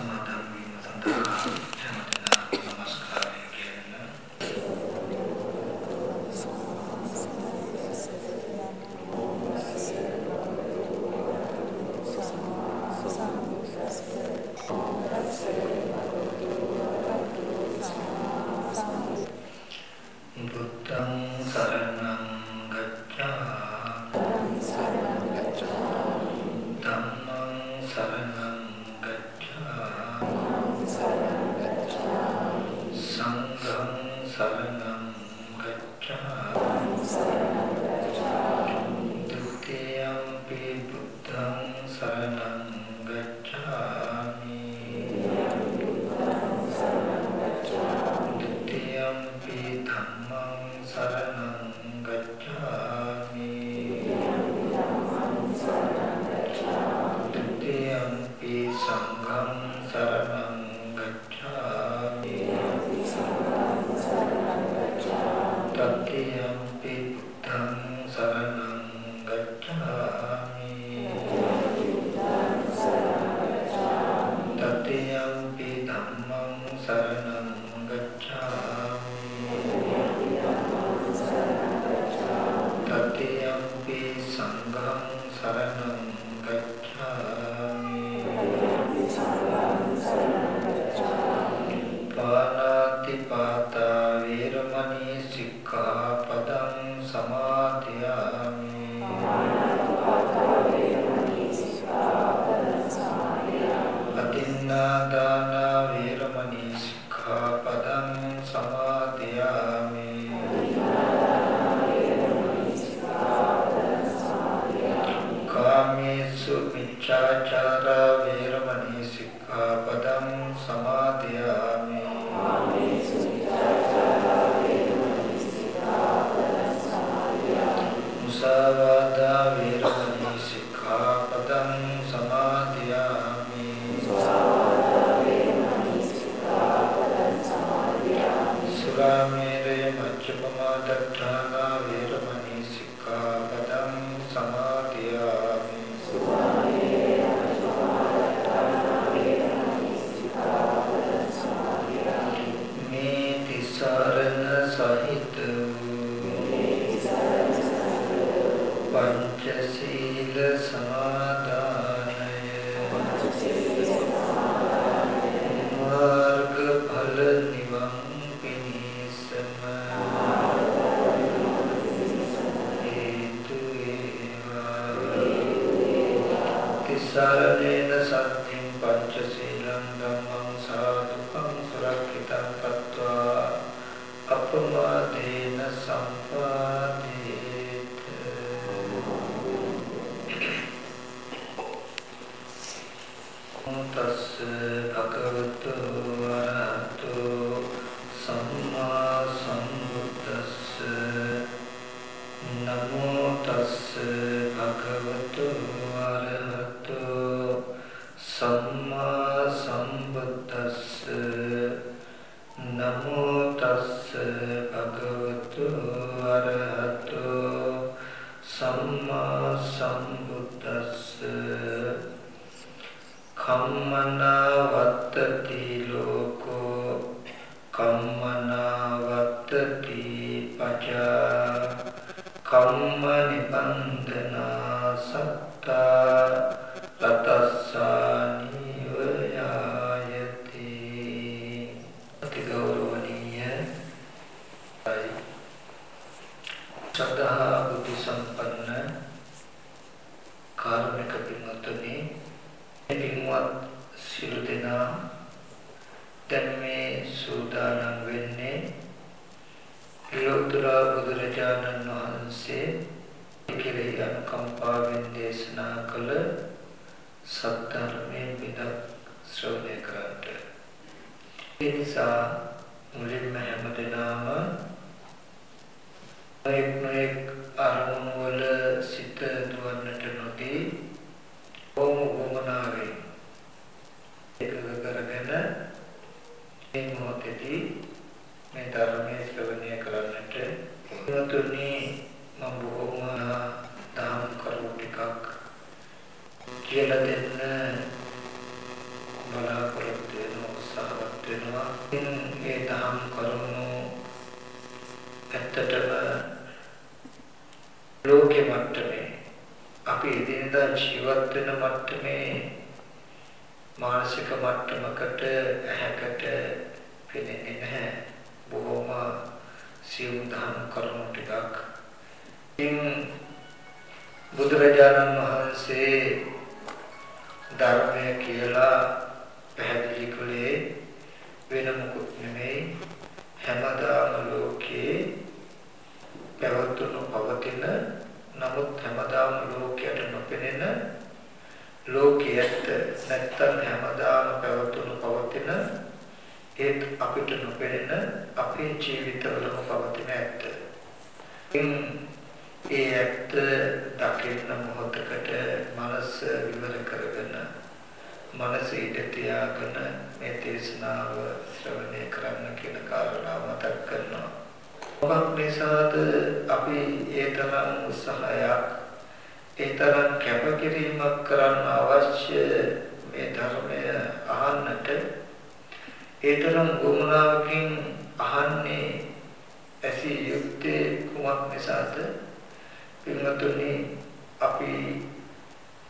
සමාදන් වීම සඳහා කෙරෙහි අනුකම්පාවෙන් දේශනා කළ සත්‍යර්මයේ විදක් ශ්‍රවණය කරන්ට. ඒ නිසා මුලින්ම හැමදෙනාම එක් නොඑක් අරමුණු වල සිත දුවන්නට නොදී ඕම ඕමනාවේ එකඟ කරගෙන මේ මොහොතේදී මේ ධර්මයේ ශ්‍රවණය කරන්නට මුතුනේ මම බොහොම තාම කරුණු ටිකක් කියලා දෙන්න බලාපොරොත්තු වෙනවා උත්සාහවත් වෙනවා. මේ තාම කරුණු ඇත්තටම ලෝකෙ මට්ටමේ අපි එදිනදා ජීවත් වෙන මට්ටමේ මානසික මට්ටමකට ඇහැකට පෙනෙන්නේ නැහැ. බොහොම සියුම් දහම් කරුණු ටිකක් ඉතින් බුදුරජාණන් වහන්සේ ධර්මය කියලා පැහැදිලි කළේ වෙන මොකුත් නෙමෙයි හැමදාම ලෝකේ පැවතුණු පවතින නමුත් හැමදාම ලෝකයට නොපෙනෙන ලෝකයට නැත්තම් හැමදාම පැවතුණු පවතින ඒත් අපිට නොපෙනෙන අපේ ජීවිතවලම පවතින ඇත්ත. ඒ ඇත්ත දකින්න මොහොතකට මනස විවර කරගෙන මනස ඉඳ තියාගෙන මේ දේශනාව ශ්‍රවණය කරන්න කියන කාරණාව මතක් කරනවා. මොකක් නිසාද අපි ඒ තරම් උත්සාහයක් ඒ තරම් කැපකිරීමක් කරන්න අවශ්‍ය මේ ධර්මය අහන්නට ඒ තරම් ගුණාවකින් අහන්නේ ඇසී යුත්තේ කුමක් නිසාද පින්වතුනි අපි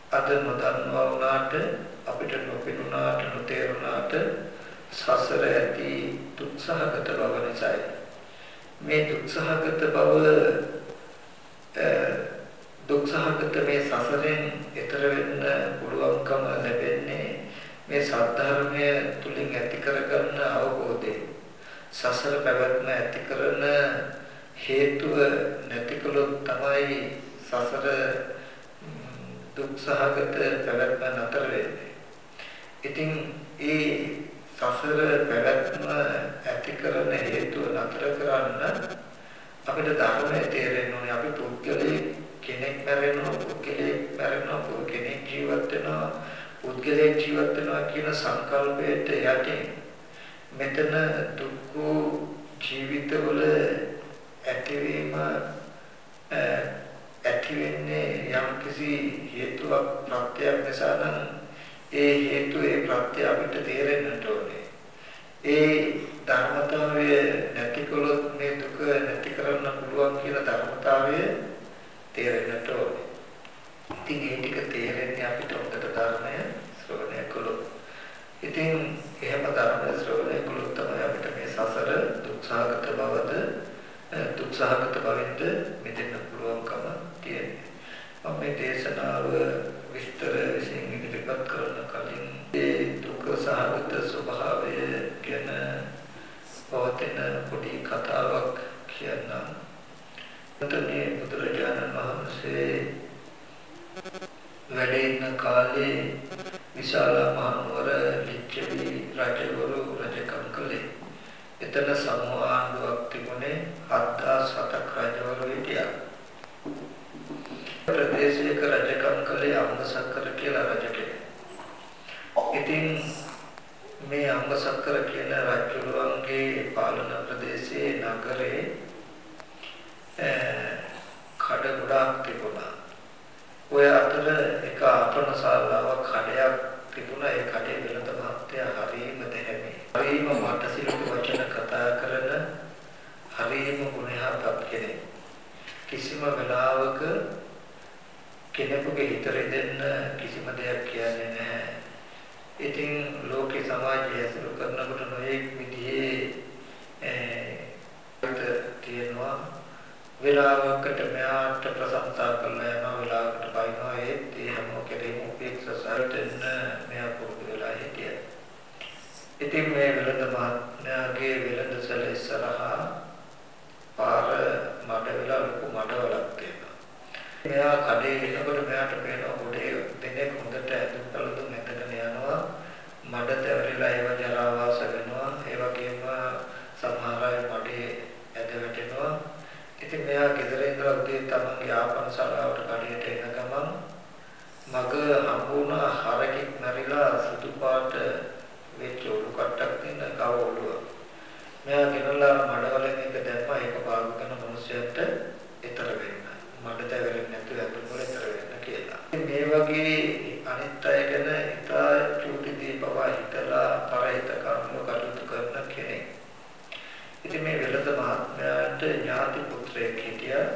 අද නොදන්නවා වුණාට අපිට නොපෙනුනාට නොතේරුණාට සසර ඇති දුක්සහගත බව නිසායි. මේ දුක්සහගත බව දුක්සහගත මේ සසරෙන් එතර වෙන්න පුළුවන්කම ලැබෙන්නේ මේ සත්‍ය තුලින් ඇති කරගන්න අවබෝධය සසර පැවැත්ම ඇති කරන හේතුව නැතිකලොත් තමයි සසර දුක්සහගත පැවැත්ම නතර වෙන්නේ. ඉතින් ඒ සසර පැවැත්ම ඇති කරන හේතුව නතර කරන්න අපිට ධර්මයේ තේරෙන්න ඕනේ අපි පුද්ගලයෙක් කෙනෙක් මැරෙනවා පුද්ගලයෙක් මැරෙනවා කෙනෙක් ජීවත් වෙනවා පුද්ගලයෙක් ජීවත් වෙනවා කියන සංකල්පයට යටින් මෙතන දුක් ජීවිතවල ඇතිවීම ඇති වෙන්නේ යම්කිසි හේතුවක් ප්‍රත්‍යක් නිසා නම් ඒ හේතු ඒ ප්‍රත්‍ය අපිට තේරෙන්නට ඕනේ. ඒ ධර්මතාවය නැතිකොලොත් මේ දුක නැති කරන්න පුළුවන් කියන ධර්මතාවය තේරෙන්නට ඕනේ. ඉතින් ඒ ටික තේරෙන්නේ අපිට හොඳට ධර්මය ශ්‍රවණය කළොත්. ඉතින් එහෙම ධර්ම ශ්‍රවණය කළොත් තමයි අපිට මේ සසර දුක්සහගත බවද දුක්සහගත බවෙන්ද මිදෙන්න පුළුවන්කම තියෙන්නේ. මම මේ දේශනාව විස්තර විසින් ඉදිරිපත් කරන කලින් ඒ දුක සහගත ස්වභාවය ගැන පවතින පොඩි කතාවක් කියන්නම්. එතනේ බුදුරජාණන් වහන්සේ වැඩ ඉන්න කාලේ විශාල මහනුවර ලිච්ඡවි රජවරු රජකම් කළේ. එතන සමූහ ආණ්ඩුවක් තිබුණේ 7000ක් රජවරු හිටියා. ප්‍රදේශයක රජකම් කළේ අම්බසක්කර කියලා රජ කෙනෙක්. ඉතින් මේ අම්බසක්කර කියන රජුරුවන්ගේ පාලන ප්‍රදේශයේ නගරේ කඩ ගොඩාක් තිබුණා. ඔය අතර එක අපනශාලාවක් කඩයක් තිබුණා. ඒ කඩේ වෙළඳ මහත්තයා හරීම දැහැමි. හරීම මටසිලුක වචන කතා කරන හරීම ගුණහත්පත් කෙනෙක්. කිසිම වෙලාවක කෙනෙකුගේ හිත රෙදෙන්න කිසිම දෙයක් කියන්නේ නැහැ. ඉතින් ලෝකේ සමාජය ඇසුරු කරනකොට නොයෙක් විදිහේ තියෙනවා වෙලාවකට මෙයාට ප්‍රශංසා කරලා යනවා වෙලාවකට බයිනවා ඒත් ඒ හැම කෙරෙහිම උපේක්ෂාසයට මෙයා පුරුදු වෙලා හිටියා. ඉතින් මේ වෙළඳ මහත්මයාගේ වෙළඳසැල ඉස්සරහා පාර මඩ වෙලා ලොකු මඩවලක් තියෙනවා. මෙයා කඩේ එනකොට මෙයාට පේනවා ගොඩේ දෙනෙක් හොඳට ඇඳුම් පැළඳුම් ඇඳගෙන යනවා. මඩ තැවරිලා ඒව ජරා වාස වෙනවා. ඒ වගේම සමහර අය මඩේ ඇද වැටෙනවා. ඉතින් මෙයා ගෙදර ඉඳලා උදේ තමන්ගේ ආපන ශාලාවට කඩේට එන ගමන් මග හම්බුණා හරකෙක් මැරිලා සුදු පාට වෙච්ච උණු කට්ටක් තියෙන ගව ඔළුව. මෙයා ගෙනල්ලා මඩවලින් එක දැම්මා ඒක පාරු කරන මිනිස්සුන්ට ඊතර වෙන්න. මඩ තැවෙන්නේ නැතුව අතුරුල ඊතර වෙන්න කියලා. මේ වගේ අනිත් අය ගැන ඉතා චූටි දීපව හිතලා පරිහිත කරුණු කටයුතු කරන කෙනෙක්. ඉතින් මේ වෙලද මහත්මයාට ඥාති පුත්‍රයෙක් හිටියා.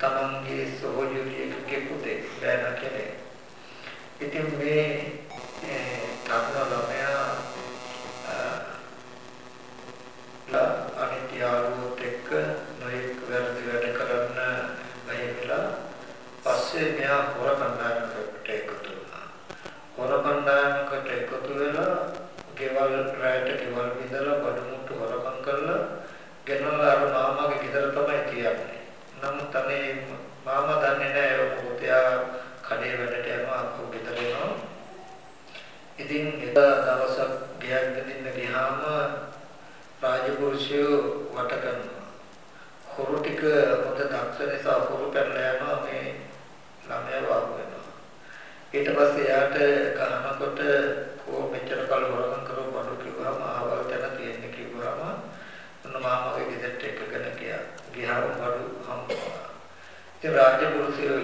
තමන්ගේ සහෝදරියගේ පුතේ බෑනා කෙනෙක්. ඉතින් මේ අර මාමාගේ ගෙදර තමයි තියන්නේ. නමුත් අනේ මාමා දන්නේ නැහැ ඒක මොකද එයා කඩේ වැඩට යනවා අක්කු ගෙදර එනවා. ඉතින් එක දවසක් ගියක් දෙන්න ගියාම රාජපුරුෂයෝ වට කරනවා. හොරු ටික හොඳ දක්ෂ නිසා හොරු පැනලා යනවා මේ ළමයා වාග් වෙනවා. ඊට පස්සේ එයාට කනකොට කෝ මෙච්චර කල් හොරගම් කරව බඩු කිව්වම ආවල් තැන තියෙන්නේ කිව්වම ඔන්න මාමගේ ගෙදරට එක්කගෙන ගියා. ගියාම බඩු හම්බුණා. ඉතින් රාජපුරුෂයෝ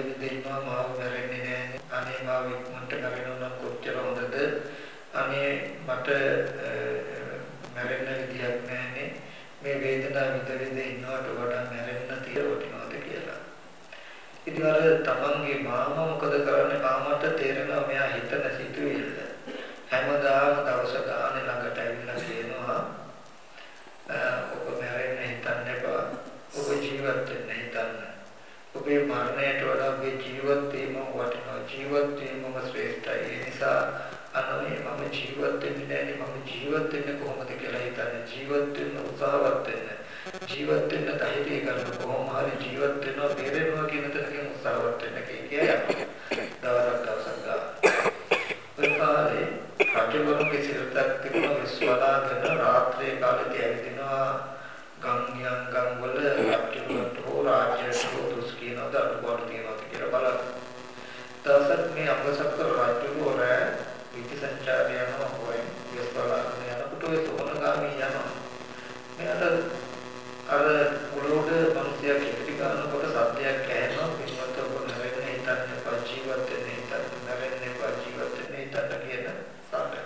වේදනාව විඳ විඳ ඉන්නවා මාව මැරෙන්නේ නැහැ අනේ මාව ඉක්මනට මැරෙනවා නම් කොච්චර හොඳද? අනේ මට මැරෙන්න විදියක් නැහැනේ මේ වේදනාව විඳ විඳ ඉන්නවට වඩා මැරෙන්න තියවටිනවද කියලා. ඉතින් අර තමන්ගේ මාමා මොකද කරන්නේ? මාමට තේරෙනවා මෙයා හිතන සිතුවිල්ල. හැමදාම දවස ගානේ ළඟට ඇවිල්ලා කියනවා ඔබ මැරෙන්න හිතන්න එපා ඔබ ජීවත් වෙන්න හිතන්න ඔබේ මරණයට වඩා ඔබේ ජීවත් වීම වටිනවා. ජීවත් වීමම ශ්‍රේෂ්ඨයි. ඒ නිසා අනේ මම ජීවත් වෙන්නේ නැහැ. මම ජීවත් වෙන්නේ කොහොමද කියලා හිතන්නේ? ජීවත් වෙන්න උත්සාහවත් වෙන්න. ජීවත් වෙන්න ධෛර්යය ගන්න කොහොම හරි ජීවත් වෙනවා බේරෙනවා කියන තැනකින් උත්සාහවත් වෙන්න කිය දවසක් දවසක් ගන්න ඔය කාලේ රජවරුන්ගේ සිරතක් තිබුණ? විශ්වනාഥන රාත්‍රියේ කාලේදී ඇවිදිනවා ගම්යන් ගම් වල රජවරුන්ට හෝ රාජ්‍යයට හෝ දුස් කියනවාද අඩුපාඩු තියෙනවාද කියලා බලන්න දවසක් මේ අංගසක්ක රජුගේ රෑ විදි සංචාරය යනවා කොයි විශ්වනාථන යනකොට ඔය තෝරගාමී යනවා මෙයාට අර උලෝඩ මිනිසයා කිපටි ගන්නකොට සත්‍යයක් ඇහෙනවා පින්වත් ඔබ නැරෙන්න හිතන්න එපා ජීවත් වෙන්න හිතන්න නැරෙන්න එපා ජීවත් වෙන්න හිතන්න කියන සාරය.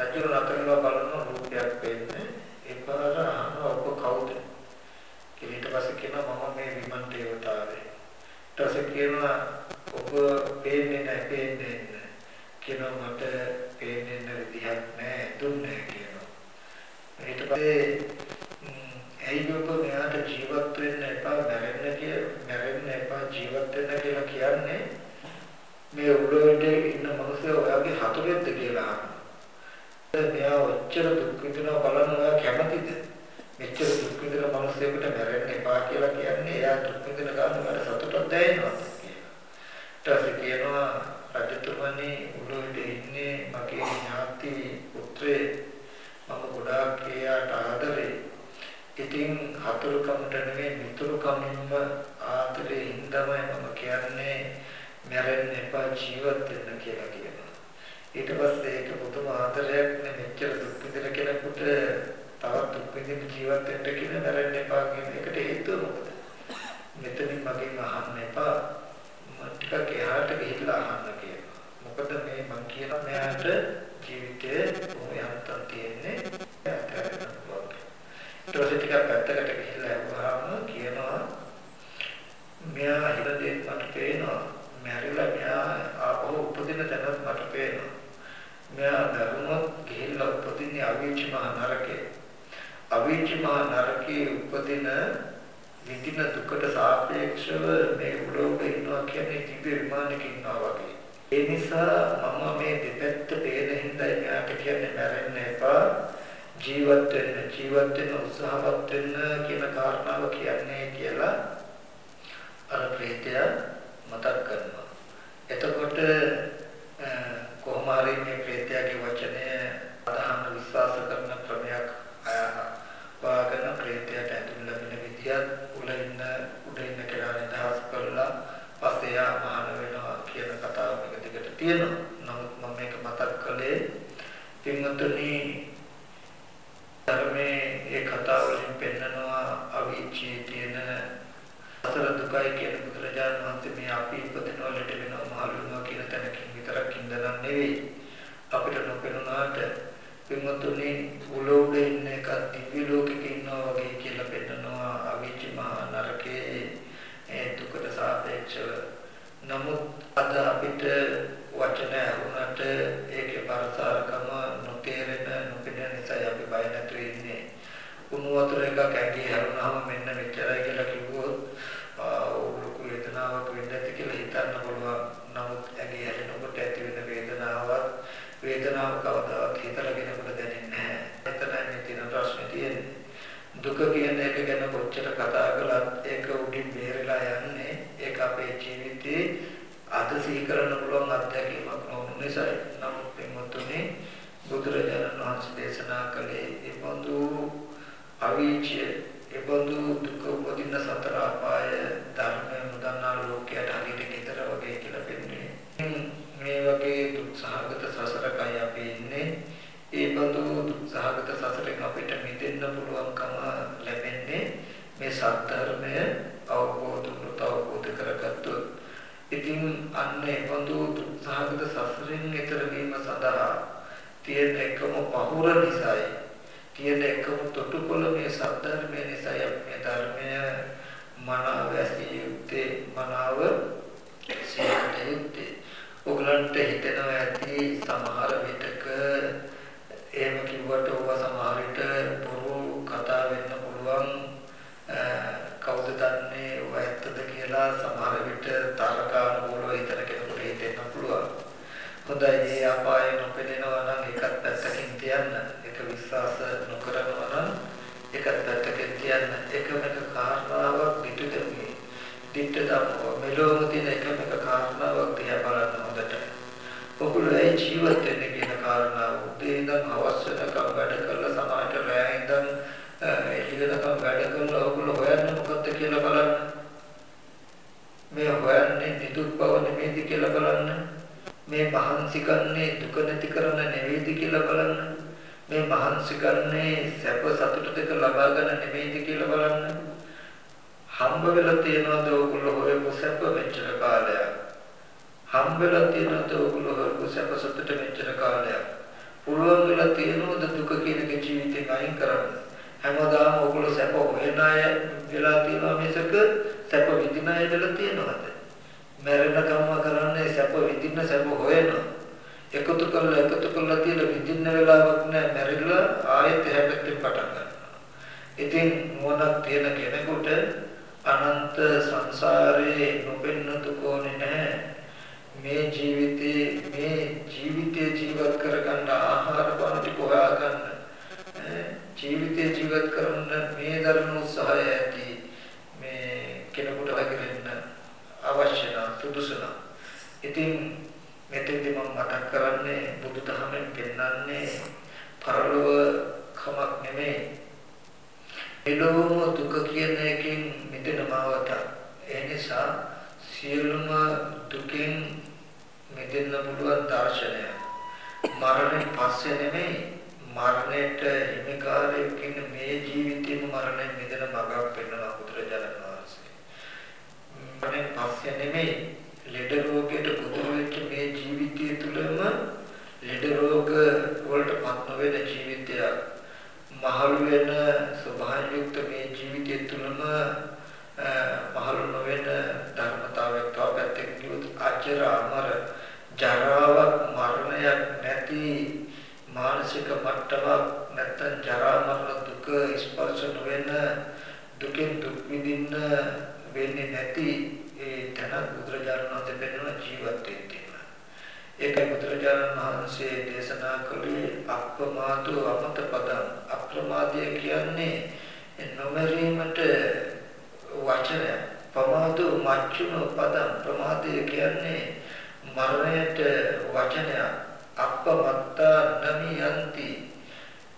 රජු රතනලා බලන රූපයක් පෙන්නේ ඒපාර අහන ඔබ කවුද? ඊට පස්සේ කියනවා මම මේ විමන් දේවතාවේ. ඊට පස්සේ කියනවා ඔබ පේන්නේ නැහැ පේන්නේ නැහැ. කියනවා මට පේන්නේ නැති විදිහක් නැහැ දුන්නේ කියනවා. ඊට පස්සේ ඇයි ඔබ මෙයාට ජීවත් වෙන්න එපා මැරෙන්න කියලා මැරෙන්න එපා ජීවත් වෙන්න කියලා කියන්නේ මේ උඩට ඉන්න මිනිස්සු ඔයාගේ හතුරෙක්ද කියලා අහනවා. මෙයා ඔච්චර දුක් විඳිනවා බලන්න ඔයා කැමතිද? මෙච්චර දුක් විඳින මිනිස්සුෙකුට මැරෙන්න එපා කියලා කියන්නේ එයා දුක් විඳින ගමන් සතුටක් දැනෙනවා කියලා. ඊට පස්සේ කියනවා රජතුමනි උළොවට ඉන්නේ මගේ ඥාති පුත්‍රේ මම ගොඩාක් එයාට ආදරේ. ඉතින් හතුරුකමට නෙමෙයි මිතුරුකමින්ම ආදරේ හින්දාමයි මම කියන්නේ මැරෙන්න එපා ජීවත් වෙන්න කියලා කියනවා. ඊට පස්සේ ඒක පුදුම ආදරයක් නේ මෙච්චර දුක් විඳින කෙනෙකුට තවත් දුක් විඳින ජීවත් වෙන්න කියන මැරෙන්න එපා කියන එකට හේතුව මොකද? මෙතනින් මගෙන් අහන්න එපා. මම ටිකක් එහාට ගිහිල්ලා අහන්න කියනවා. මොකද මේ මං කියන මෙයාට ජීවිතේ කොහොම යන්තම් තියෙන්නේ ඊට පස්සේ ටිකක් පැත්තකට ගිහිල්ලා අහුවාම කියනවා මෙයා හිතේ මට පේනවා මැරිලා මෙයා ආපහු උපදින තැනත් මට පේනවා. මෙයා දරුණුත් ගිහිල්ලා උපදින්නේ අවීච මහ නරකේ. අවීච මහ නරකේ උපදින විඳින දුකට සාපේක්ෂව මේ උඩෝක ඉන්නවා කියන්නේ දිව්‍ය විමානයක ඉන්නවා වගේ. ඒ නිසා මම මේ දෙපැත්ත පේන හින්දා මෙයාට කියන්නේ මැරෙන්න එපා. ජීවත් වෙන්න ජීවත් වෙන්න උත්සාහවත් වෙන්න කියන කාරණාව කියන්නේ කියලා අර ප්‍රේතයා මතක් කරනවා. එතකොට කොහොම හරි මේ ප්‍රේතයාගේ වචනය අදහන විශ්වාස කරන ක්‍රමයක් වාගෙන ප්‍රේතයාට ඇතුල් ලැබෙන විදියත් උල ඉන්න උඩ ඉන්න කෙනා නිදහස් කරලා පස්සේ යා මහාන වෙනවා කියන කතාව මේක දිගට තියෙනවා. නමුත් මම මේක මතක් කළේ පින්වතුනි ධර්මයේ ඒ කතාව වලින් පෙන්නනවා අවීචී තියෙන අතර දුකයි කියන බුදුරජාණන් වහන්සේ මේ අපි ඉපදෙනවා ලෙඩ වෙනවා මහලු වෙනවා කියන තැනකින් විතරක් ඉඳලා නෙවෙයි අපිට නොපෙනුනාට පින්වතුනි උලෝඩ ඉන්න එක දිව්‍ය ලෝකෙක ඉන්නවා වගේ කියලා පෙන්නනවා අවීචි මහා නරකයේ ඒ දුකට සාපේක්ෂව නමුත් අද අපිට වචන ඇහුනට ඒකේ බරසාරකම නොතේරෙන නොපෙනෙන නිසා අපි බය නැතුව ඉන්නේ කුණු වතුර එකක් ඇඟේ හැරුණාම මෙන්න මෙච්චරයි කියලා කිව්වොත් ලොකු වේදනාවක් වෙන්න ඇති කියලා හිතන්න පුළුවන්. නමුත් ඇඟේ හැදෙනකොට ඇති වෙන වේදනාවත් වේදනාව කවදාවත් හිතලා කෙනෙකුට දැනෙන්නේ නැහැ. එතනයි මේ තියෙන ප්‍රශ්නේ තියෙන්නේ. දුක කියන එක ගැන කොච්චර කතා කළත් ඒක උඩින් බේරලා යන්නේ ඒක අපේ ජීවිතේ අද සීකරන්න පුළුවන් අත්දැකීමක් නොවන නිසායි. නමුත් පින්වත්තුනි බුදුරජාණන් වහන්සේ දේශනා කළේ ඒ බඳු අවීචය එබඳු දුක උපදින සතර අපාය ධර්මය මුදන්නා ලෝකයට හරියට ගෙදර වගේ කියලා පෙන්නේ. මේ වගේ දුක්සහගත සසරකයි අපි ඉන්නේ. ඒ බඳු දුක්සහගත සසරෙන් අපිට මිදෙන්න පුළුවන්කම ලැබෙන්නේ මේ සත්‍ය අවබෝධ වුණොත් අවබෝධ කරගත්තොත්. ඉතින් අන්න ඒ බඳු දුක්සහගත සසරෙන් ඈතර වීම සඳහා තියෙන එකම පහුර නිසායි තියෙන එකම තොටුපොළ මේ සත්‍යර්මය නිසා අපි මේ ධර්මය මනාව ඇසිය යුත්තේ මනාව සිහියට යුත්තේ. ඔගලන්ට හිතෙනවා ඇති සමහර විටක එහෙම කිව්වට ඔබ සමහර විට බොරු කතා වෙන්න පුළුවන් කවුද දන්නේ ඔබ ඇත්තද කියලා සමහර විට තරකානුකූලව හිතන කෙනෙකුට හිතෙන්න පුළුවන්. හොඳයි මේ අපාය නොපෙනෙනවා නම් ඒකත් පැත්තකින් තියන්න. ඒක විශ්වාස නොකරනවා නම් ඒකත් පැත්තකින් තියන්න එකම එක කාරණාවක් පිටුදෙමි පිට දමෝ මෙලොව තියෙන එකම එක කාරණාවක් දිහා බලන්න හොඳට. ඔගොල්ලෝ ඒ ජීවිත වෙන කියන කාරණාව. උදේ ඉඳන් හවස වෙනකම් වැඩ කරලා සමාජයට රැය ඉඳන් එළිවෙනකම් වැඩ කරලා ඔගොල්ලෝ හොයන්නේ මොකද්ද කියලා බලන්න. මේ හොයන්නේ නිදුක් බව නෙමෙයිද කියලා බලන්න. මේ මහන්සි ගන්නේ දුක නැති කරන නෙවෙයිද කියලා බලන්න. මේ මහන්සි ගන්නේ සැප සතුට දෙක ලබා ගන්න නෙවෙයිද කියලා බලන්න. හම්බ වෙලා තියෙනවද ඕගොල්ලෝ හොයපු සැප මෙච්චර කාලයක්. හම්බ වෙලා තියෙනවද ඕගොල්ලෝ හොයපු සැප සතුට මෙච්චර කාලයක්. පුළුවන් වෙලා තියෙනවද දුක කියන එක ජීවිතෙන් අයින් කරන්න. හැමදාම ඕගොල්ලෝ සැප හොයන අය වෙලා තියෙනවා මිසක සැප විඳින අය වෙලා තියෙනවද? මැරෙනකම්ම කරන්නේ සැප විඳින්න සැප හොයන එකතු කරලා එකතු කරලා තියෙන විඳින්න වෙලාවක් නැහැ මැරිලා ආයෙත් හැපෙන්න පටන් ගන්නවා. ඉතින් මොනක් තියෙන කෙනෙකුට අනන්ත සංසාරේ නොපෙන්න දුකෝනේ නැහැ මේ ජීවිතේ මේ ජීවිතේ ජීවත් කරගන්න ආහාර පාන ටික හොයාගන්න ජීවිතේ ජීවත් කරන්න මේ දරන උත්සාහය ඇති මේ කෙනෙකුට වගිරෙන්න අවශ්‍ය නම් සුදුසු නම්. ඉතින් මෙතෙන්දි මම මතක් කරන්නේ බුදුදහමෙන් පෙන්වන්නේ පරලොව කමක් නෙමෙයි. එළොවම දුක කියන එකෙන් මිදෙන මාවත ඒ නිසා සියලුම දුකෙන් මිදෙන්න පුළුවන් දර්ශනය. මරණයෙන් පස්සේ නෙමෙයි මරණයට හිමිකාරයෙක් ඉන්න මේ ජීවිතේම මරණයෙන් මිදෙන මඟක් පෙන්වන බුදුරජාණන් වහන්සේ. මරණයෙන් පස්සේ නෙමෙයි ලෙඩ රෝගයට පුදුම වෙච්ච මේ ජීවිතය තුළම ලෙඩ රෝග වලට පත් නොවන ජීවිතයක් මහලු වෙන ස්වභාවයුක්ත මේ ජීවිතය තුළම මහලු නොවන ධර්මතාවයක් තව පැත්තකින් කිව්වොත් අජර අමර ජරාවක් මරණයක් නැති මානසික මට්ටමක් නැත්තම් ජරා මරණ දුක ස්පර්ශ නොවන දුකෙන් දුක් විඳින්න වෙන්නේ නැති ඒ තන බුදුරජාණන් වහන්සේ පෙන්වන ජීවත් වෙන්න. ඒකයි බුදුරජාණන් වහන්සේ දේශනා කළේ අප්‍රමාදෝ අමත පදං. අප්‍රමාදය කියන්නේ නොමරීමට වචනය ප්‍රමාදෝ මච්චුන පදං. ප්‍රමාදය කියන්නේ මරණයට වචනයක්. අපමත්තා නමියන්ති.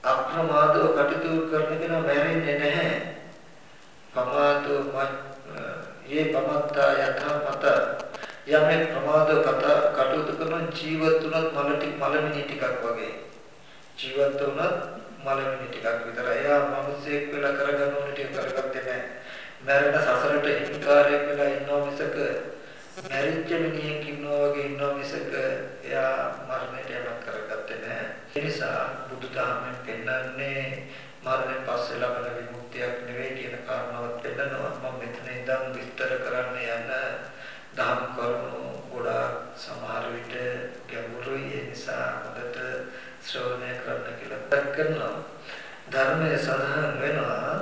අප්‍රමාදව කටයුතු කරන කෙනා මැරෙන්නේ නැහැ. ප්‍රමාදෝ යේ පමත්තා යථාමත යමෙක් ප්‍රමාද කටයුතු කරන ජීවත් උනත් මලටි මලමිනි ටිකක් වගේ. ජීවත් උනත් මලමිනි ටිකක් විතර. එයා මිනිසෙක් වෙලා කරගන්න ඕන ටික කරගත්තේ නැහැ. මැරෙන සසරට හිමිකාරයෙක් වෙලා ඉන්නවා මිසක මැරිච්ච මිනිහෙක් ඉන්නවා වගේ ඉන්නවා මිසක එයා මරණයට යමක් කරගත්තේ නැහැ. ඒ නිසා බුදුදහමෙන් පෙන්වන්නේ මරණයෙන් පස්සේ ලබන විමුක්තියක් නෙවෙයි කියන කාරණාවත් පෙන්නනවා. මම මෙතන ඉඳන් විස්තර කරන්න යන දහම් කරුණු ගොඩාක් සමහර විට ගැඹුරුයි. ඒ නිසා හොඳට ශ්‍රවණය කරන්න කියලා කරනවා. ධර්මයේ සඳහන් වෙනවා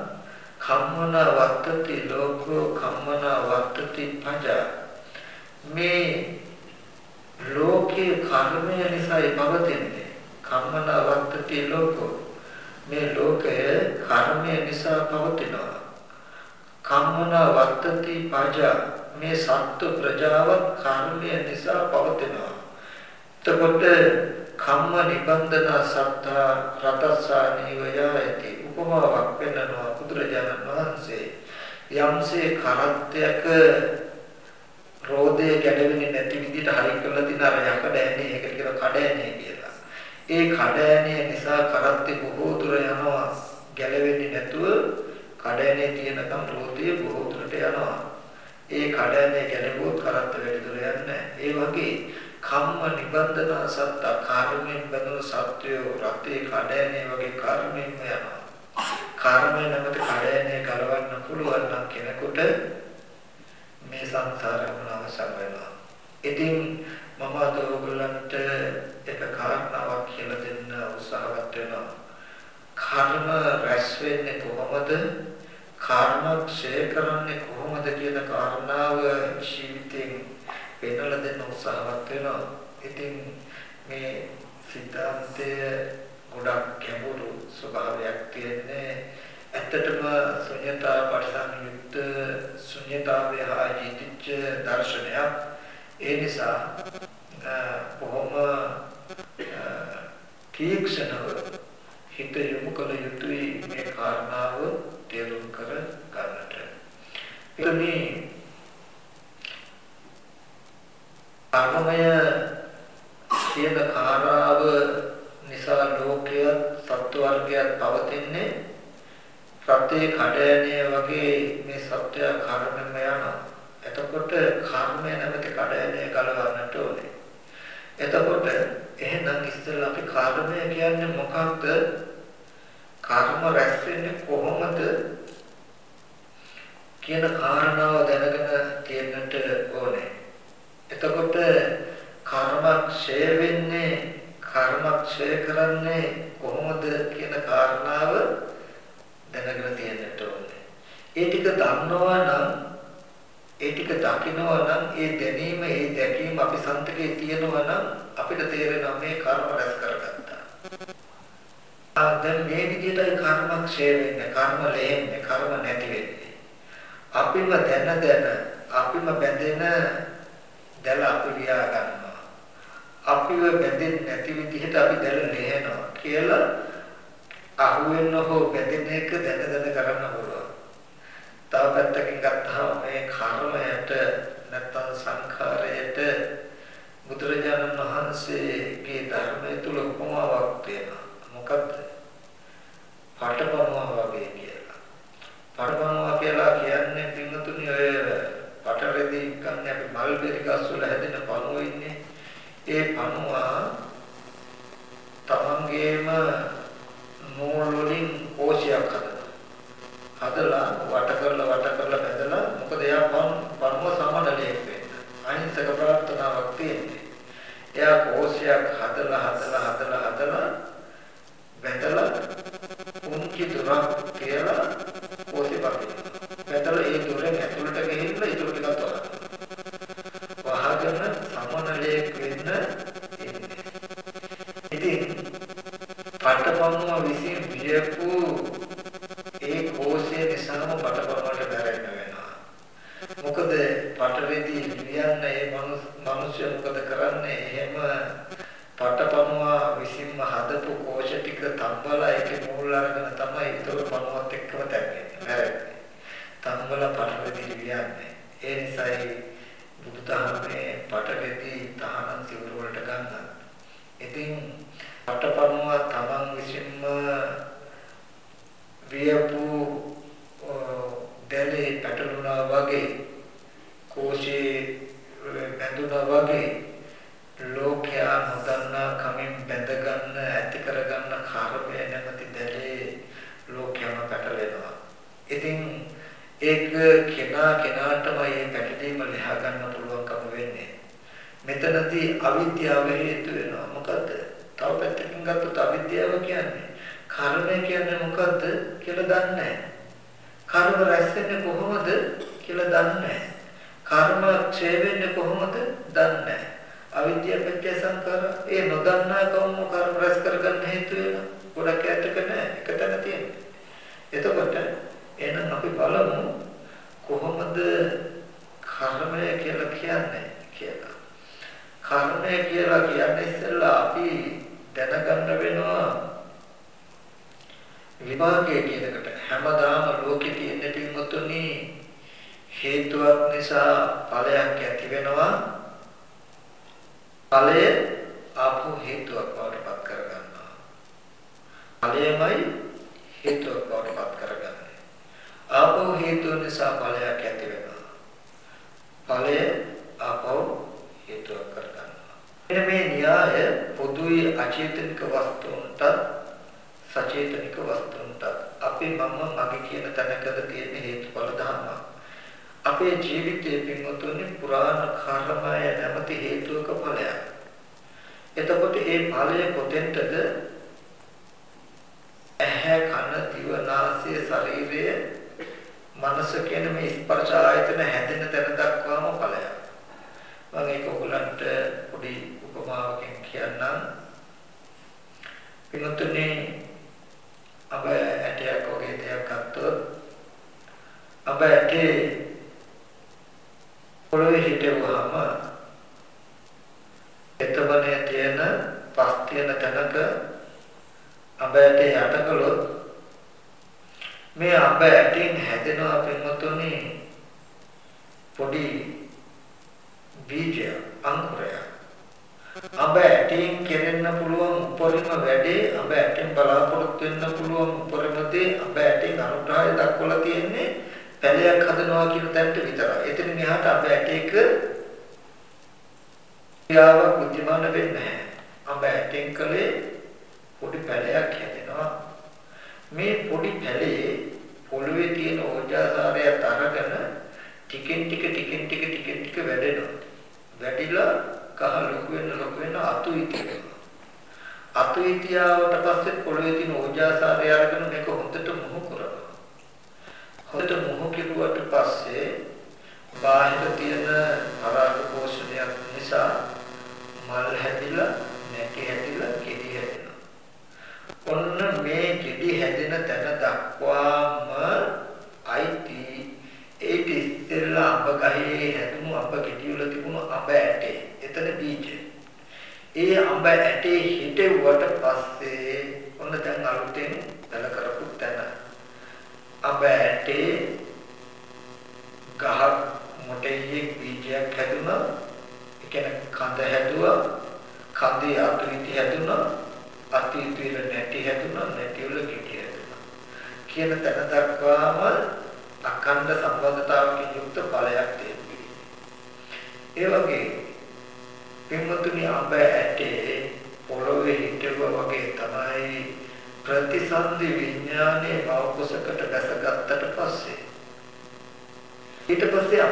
කම්මන වත්තති ලෝකෝ කම්මන වත්තති පජා මේ ලෝකයේ කර්මය නිසායි පවතින්නේ. කම්මන වත්තති ලෝකෝ. මේ ලෝකය කර්මය නිසා පවතිනවා. කම්මන වත්තති පජා මේ සත්ත්ව ප්‍රජාවත් කර්මය නිසා පවතිනවා. එතකොට කම්ම නිබන්ධන සත්තා රතස්සානීව යයිති උපමාවක් පෙන්නනවා බුදුරජාණන් වහන්සේ යම්සේ කරත්තයක රෝදේ ගැටෙන්නේ නැති විදිහට හරි කරලා තියෙන අර යකඩ ඇනේ ඒකට කියන කඩ ඇනේ කියලා. ඒ කඩ ඇනේ නිසා කරත්තේ බොහෝ දුර යනවා ගැලවෙන්නේ නැතුව කඩ ඇනේ තියෙනකම් රෝදේ බොහෝ දුරට යනවා. ඒ කඩ ඇනේ ගැලවුවොත් කරත්ත වැඩි දුර යන්නේ ඒ වගේ කම්ම නිබන්ධන සත්ත කර්මයෙන් බඳුන සත්‍යෝ රතේ කඩ ඇනේ වගේ කර්මයෙන්ම යනවා. කර්මය නැමැති කඩ ඇනේ ගලවන්න පුළුවන් නම් කෙනෙකුට මේ සංසාරෙම අවසන් වෙනවා. ඉතින් මම අද ඔයගොල්ලන්ට එක කාරණාවක් කියලා දෙන්න උත්සාහවත් වෙනවා. කර්ම රැස් වෙන්නේ කොහොමද? කර්ම ක්ෂය කරන්නේ කොහොමද කියන කාරණාව ජීවිතෙන් පෙන්වලා දෙන්න උත්සාහවත් වෙනවා. ඉතින් මේ සිද්ධාන්තය ගොඩක් ගැඹුරු ස්වභාවයක් තියෙන්නේ ඇත්තටම ශුන්‍යතා පරිසංයුක්ත ශුන්‍යතාවය හා ජීවිච්ච දර්ශනයක් ඒ නිසා බොහොම තීක්ෂණව හිත යොමු කළ යුතුයි මේ කාරණාව තේරුම් කර ගන්නට. එතනි කර්මය කියන කාරාව නිසා ලෝකයේ සත්ව වර්ගයක් පවතින්නේ සත්‍යයේ කඩයනේ වගේ මේ සත්‍ය කර්මෙම යනවා. එතකොට කර්මය නැමැති කඩයනේ ගලවන්නට ඕනේ. එතකොට එහෙනම් ඉස්සෙල්ලා අපි කර්මය කියන්නේ මොකක්ද? කර්ම රැස් වෙන්නේ කොහොමද? කියන කාරණාව දැනගෙන තියෙන්නට ඕනේ. එතකොට කර්මක්ෂය වෙන්නේ කර්මක්ෂය කරන්නේ කොහොමද කියන කාරණාව දැනගෙන තියෙන්නට ඕනේ. ඒ ටික දන්නවා නම් ඒ ටික දකිනවා නම් ඒ දැනීම ඒ දැකීම අපි සන්තකේ තියෙනවා නම් අපිට තේරෙනවා මේ කර්ම රැස් කරගත්තා. දැන් මේ විදිහටයි කර්ම ක්ෂය වෙන්නේ කර්ම ලෙහෙන්නේ කර්ම නැති වෙන්නේ. අපිව දැන දැන අපිම බැඳෙන දැල අපි වියා ගන්නවා අපිව බැඳෙන්නේ නැති විදිහට අපි දැල ලෙහෙනවා කියලා අහුවෙන්න හෝ බැඳෙන එක දැන දැන කරන්න පුළුවන්. තව පැත්තකින් ගත්තාම මේ කර්මයට නැත්තම් සංඛාරයට බුදුරජාණන් වහන්සේගේ ධර්මය තුල උපමාවක් තියෙනවා මොකක්ද? පටබනවා වගේ කියලා. පටබනවා කියලා කියන්නේ පින්නතුනි ඔය පටරෙදී කන්නේ අපි මල්බෙරි ගස් වල හැදෙන පණුව ඉන්නේ. ඒ පණුව තමන්ගේම නූල් වලින් කෝෂයක් හදනවා. හදලා වට කරලා වට කරලා බැඳලා මොකද එයා පණුව සමනලයක් වෙන්න. අහිංසක ප්‍රාර්ථනාවක් තියෙන්නේ. එයා කෝෂයක් හදලා හදලා හදලා හදලා වැටලා උන්කි දුරක් කියලා පොසේ වගේ. වැටලා ඒ දුරෙන් ඇතුළට ගෙහින්න ඉතුරු ටිකක් තොරා. වහගෙන සමනලයක් වෙන්න ඉන්නේ. ඉතින් පටපමුව විසින් වියපු ඒ කෝෂය නිසාම පටපමුවට බැරෙන්න වෙනවා. මොකද පටවේදී ලියන්න ඒ මනුස්ස මොකද කරන්නේ? එහෙම David que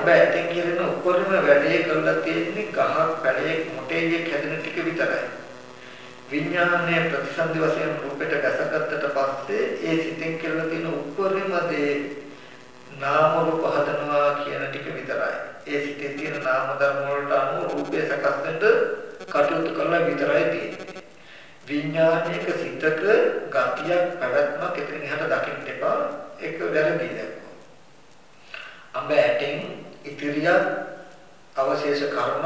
පස්සේ අඹ ඇටෙන් කියන උපරිම වැඩේ කරලා තියෙන්නේ ගහක් පැලයක් මොටේජයක් හැදෙන ටික විතරයි. විඥානයේ ප්‍රතිසන්දි වශයෙන් රූපයට දැසගත්තට පස්සේ ඒ සිතෙන් කියලා තියෙන උපරිම දේ නාම රූප හදනවා කියන ටික විතරයි. ඒ සිතේ තියෙන නාම ධර්ම වලට අනුව රූපය සකස් වෙන්න කටයුතු කරලා විතරයි තියෙන්නේ. විඥානික සිතක ගතියක් පැවැත්මක් එතනින් එහාට දකින්න එපා. ඒක වැරදි දැක්ක. අඹ ඇටෙන් ඉතිරියක් අවශේෂ කර්ම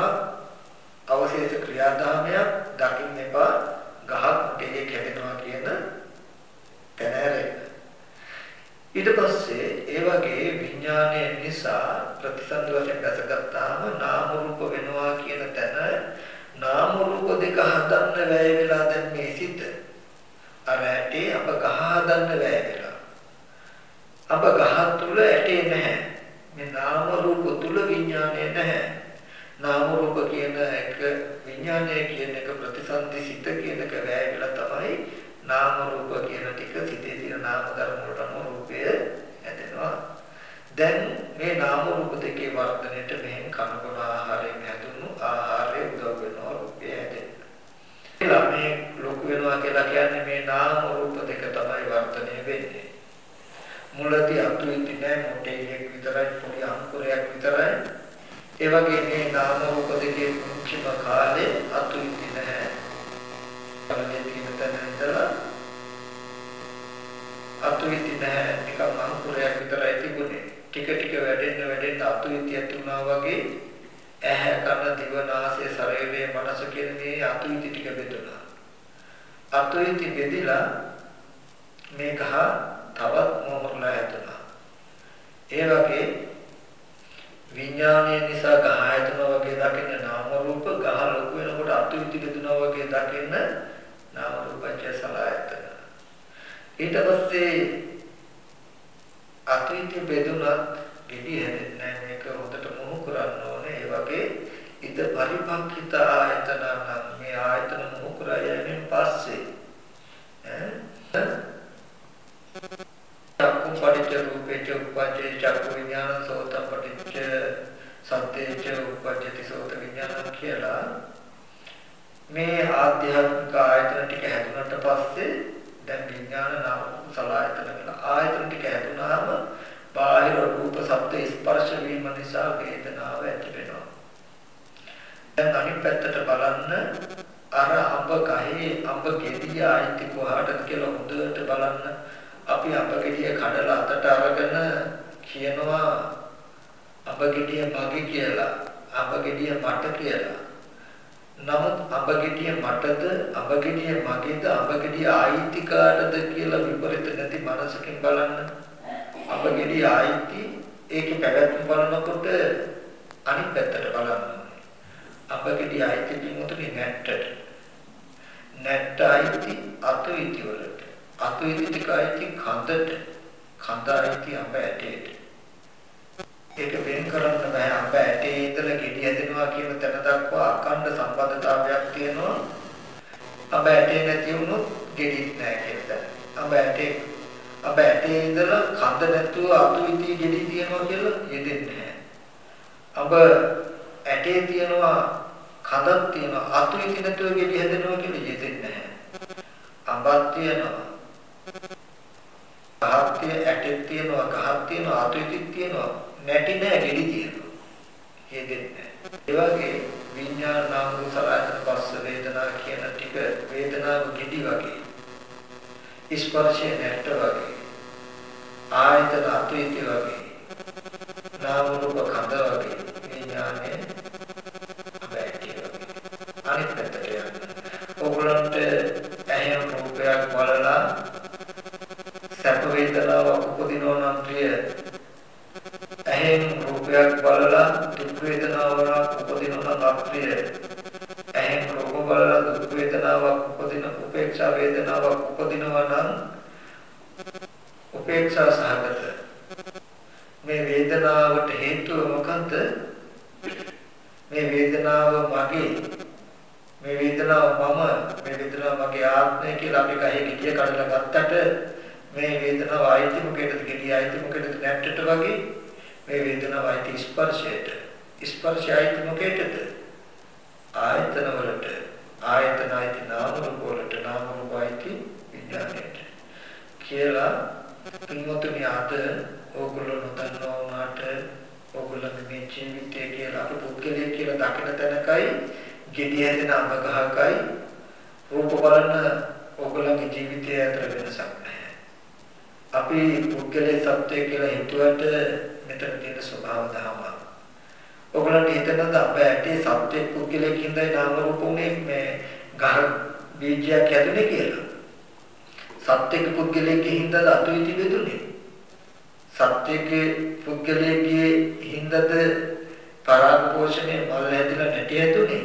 අවශේෂ ක්‍රියාදාමයක් දකින්න එපා. ගහක් දෙයක් හැදෙනවා කියන තැන ඊට පස්සේ ඒ වගේ විඥානය නිසා ප්‍රතිසන්ද වශයෙන් දැසගත්තාම නාම රූප වෙනවා කියන තැන නාම රූප දෙක හදන්න වැය වෙලා දැන් මේ සිත. අර ඇටේ අප ගහ හදන්න වැය වෙලා. අප ගහ තුල ඇටේ නැහැ. මේ නාම රූප තුල විඥානය නැහැ නාම රූප කියන එක විඥානය කියන එක ප්‍රතිසන්දි සිත කියන එක වැය වෙලා තමයි නාම රූප කියන ටික සිතේ තියෙන නාම ධර්ම වලට රූපය හැදෙනවා. දැන් මේ නාම රූප දෙකේ වර්ධනයට මෙහෙන් කනබුන ආහාරයෙන් හැදුණු ආහාරය උදව් වෙනවා රූපය හැදෙන්න. ළමේ ලොකු වෙනවා කියලා කියන්නේ මේ නාම රූප දෙක තමයි වර්ධනය වෙන්නේ. මුලදී අතුයිති නෑ මොටේයක් විතරයි පොඩි අංකුරයක් විතරයි. ඒ වගේ මේ නාම රූප දෙකේ මුඛ්‍යම කාලේ අතුයිති නෑ. කලින් තියෙන තැන ඉඳලා අතුවිති නැහැ නිකන් අංකුරයක් විතරයි තිබුණේ ටික ටික වැඩෙන්න වැඩෙන්න අතුවිති ඇති වුණා වගේ ඇහැ කන දිව නාසය ශරීරය මනස කියන මේ අතුවිති ටික බෙදුණා අතුවිති බෙදිලා මේ ගහ තවත් මොහොතලා හැදුණා ඒ වගේ විඥානය නිසා ගහ හැදුණා වගේ දකින්න නාම රූප ගහ ලොකු වෙනකොට අතුවිති බෙදුණා වගේ දකින්න නාම රූපච්ච සලආයතන ඊට පස්සේ අතීතේ බෙදුනත් ගෙඩි හැදෙන්නේ නැහැ. මේක හොඳට මොහු කරන්න ඕනේ. ඒ වගේ ඉද පරිපක්ඛිත ආයතන නම් මේ ආයතන මොහු කරා යන්නේ පස්සේ ඈ චක්කු පටිච්ච රූපේච උපපජ්ජේ චක්කු විඥාන සෝත පටිච්ච සත්තේච උපපජ්ජති සෝත විඥාන කියලා. මේ ආධ්‍යාත්මික ආයතන ටික හැදුනට පස්සේ දැන් විඥාන නාම සලආයතන කියලා ආයතන ටික හැදුනාම බාහිර රූප සත්‍ය ස්පර්ශ වීම නිසා වේදනාව ඇති වෙනවා. දැන් අනිත් පැත්තට බලන්න අර අඹ ගහේ අඹ ගෙඩිය ආйти කොහාටද කියලා හොඳට බලන්න. අපි අඹ ගෙඩිය කඩලා අතට අරගෙන කියනවා අඹ ගෙඩිය මගේ කියලා අඹ ගෙඩිය මට කියලා. නමුත් අඹගෙඩිය මටද අඹගෙඩිය මගේද අඹගෙඩිය ආයිති කාටද කියලා විපරිත නැති මනසකින් බලන්න. අඹගෙඩිය ආයිති ඒකේ පැවැත්ම බලනකොට අනිත් පැත්තට බලන්න. අඹගෙඩිය ආයිති කිමුතුනේ නැට්ටට. නැට්ට ආයිති අතුයිති වලට අතුයිති ටික ආයිති කඳට කඳ ආයිති අඹ ඇටේට. ඒක වෙන් කරන්න බෑ. අප ඇටේ ඉඳලා ගෙඩි හැදෙනවා කියන තැන දක්වා අඛණ්ඩ සම්බන්ධතාවයක් තියෙනවා. අප ඇටේ නැති වුණොත් ගෙඩිත් නැහැ කියන තැන. අප ඇටේ අප ඇටේ ඉඳලා කඳ නැතුව අතු ඉති ගෙඩි තියනවා කියලා යෙදෙන්නේ නැහැ අප ඇටේ තියනවා කඳක් තියනවා අතු ඉති නැතුව ගෙඩි හැදෙනවා කියලා යෙදෙන්නේ නැහැ අඹක් තියනවා ගහක් තිය ඇටෙත් තියනවා ගහක් තියනවා අතු ඉතිත් තියනවා නැටි නෑ ගෙඩි තියෙනවා. හේදෙන්නේ ඒ වගේ විඥාන නාම රූප සලආයතන පස්ස වේදනා කියන ටික වේදනාව ගෙඩි වගේ. ස්පර්ශය නැට්ට වගේ. ආයතන අත්විති වගේ. නාම රූප කඳ වගේ විඥානය බැටි වගේ අනිත් පැත්තට යන්න. ඕගොල්ලන්ට ඇහෙන රූපයක් බලලා සැප වේදනාවක් උපදිනවා නම් ප්‍රිය. ඇහෙන් රූපයක් බලලා දුක් වේදනාවක් උපදිනවා නම් අප්‍රිය. ඇහෙන් රූප බලලා දුක් වේදනාවක් උපදින උපේක්ෂා වේදනාවක් උපදිනවා නම් උපේක්ෂා සහගත. මේ වේදනාවට හේතුව මොකන්ද මේ වේදනාව මගේ. මේ වේදනාව මම. මේ වේදනාව මගේ ආත්මය කියලා අපි කහේ ගිය කඩලා ගත්තට මේ වේදනාව ආйти මොකේද ගෙඩි ආйти මොකේද නැට්ටට වගේ මේ වේදනාව ආйти ස්පර්ශයට. ස්පර්ශය ආйти මොකේද ආයතන වලට. ආයතන ආйти නාම රූප වලට නාම රූප ආйти විඥාණයට. කියලා පින්වතුනි අද ඕගොල්ලෝ නොදන්නවා වුණාට ඕගොල්ලෝ මේ ජීවිතය කියලා අපි පුද්ගලයෙක් කියලා දකින තැනකයි ගෙඩි හැදෙන අඹ ගහකයි රූප බලන ඕගොල්ලන්ගේ ජීවිතය අතර වෙනසක් නැහැ. අපි පුද්ගලයේ සත්‍යය කියලා හිතුවට මෙතන තියෙන ස්වභාව දහම. ඕගොල්ලන්ට හිතනද අප ඇටේ සත්‍ය පුද්ගලයෙක් හින්දායි නාම රූපුනේ මේ ගහ බීජයක් හැදුනේ කියලා. සත්‍යක පුද්ගලයෙක් හින්දාද අතුයි තිබෙදුනේ. සත්‍යක පුද්ගලයෙක්ගේ හින්දාද පරාග පෝෂණය මල් හැදිලා නැටි හැදුනේ.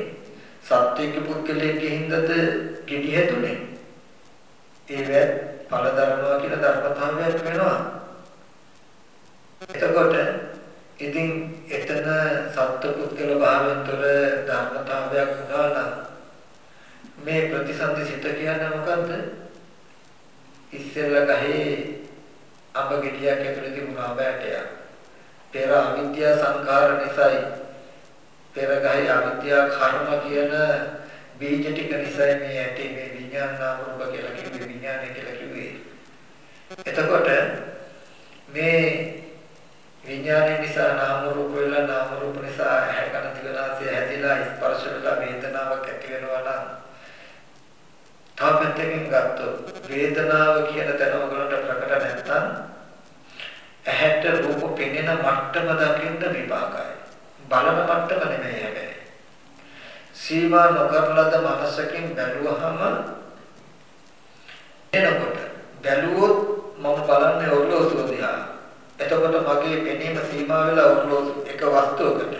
සත්‍යක පුද්ගලයෙක්ගේ හින්දාද ගෙඩි හැදුනේ. ඒවත් ඵල දරනවා කියලා ධර්මතාවයක් වෙනවා. එතකොට ඉතින් එතන සත්ව පුද්ගල භාවයෙන් තුළ ධර්මතාවයක් වුණා නම් මේ ප්‍රතිසන්දි සිත කියන්නේ මොකද්ද? ඉස්සෙල්ලා ගහේ අඹ ගෙඩියක් ඇතුලේ තිබුණ අඹ ඇටයක්. පෙර අවිද්‍යා සංකාර නිසායි පෙර ගහේ අවිද්‍යා කර්ම කියන බීජ ටික නිසා මේ ඇටේ මේ විඥාන නාම රූප කියලා කිව්වේ විඥානය කියලා කිව්වේ. එතකොට මේ විඥානය නිසා නාම රූප වෙලා නාම රූප නිසා ඇහැ කන දිවනාසය හැදිලා ස්පර්ශ වෙලා වේදනාවක් ඇති වෙනවා නම් තව පැත්තකින් ගත්තොත් වේදනාව කියන තැන ඔයගලන්ට ප්‍රකට නැත්නම් ඇහැට රූප පෙනෙන මට්ටම දකින්න විපාකයි. බලන මට්ටම නෙමෙයි හැබැයි. සීමා නොකරලද මනසකින් බැලුවහම එනකොට බැලුවොත් මම බලන්නේ ඔරලෝසුව දිහා. එතකොට මගේ පෙනීම සීමා වෙලා ඔරලෝසු එක වස්තුවකට.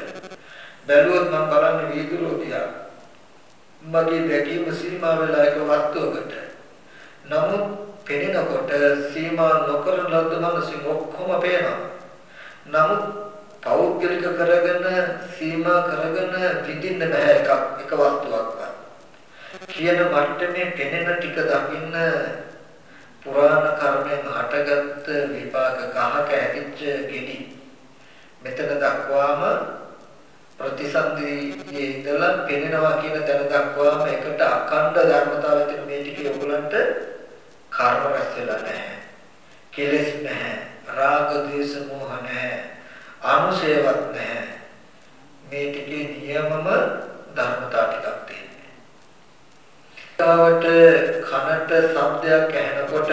බැලුවොත් මම බලන්නේ වීදුරුව දිහා. මගේ දැකීම සීමා වෙලා එක වස්තුවකට. නමුත් පෙනෙනකොට සීමා නොකරන ලද්ද මනසින් ඔක්කොම පේනවා. නමුත් පෞද්ගලික කරගෙන සීමා කරගෙන විඳින්න බෑ එකක් එක වස්තුවක්වත්. කියන මට්ටමේ පෙනෙන ටික දකින්න පුරාණ කර්මෙන් හටගත් විපාක ගහක ඇතිච්ච ගෙඩි මෙතන දක්වාම ප්‍රතිසන්දියේ ඉඳලා පෙනෙනවා කියන තැන දක්වාම එකට අඛණ්ඩ ධර්මතාවය තියෙන මේ ටිකේ ඔයගලන්ට කර්ම රැස් වෙලා නැහැ. කෙලෙස් නැහැ. රාග දේශ මොහ නැහැ. අනුසේවත් නැහැ. මේ ටිකේ නියමම ධර්මතාව ටිකක් තියෙනවා. ඊට කනට ශබ්දයක් ඇහෙනකොට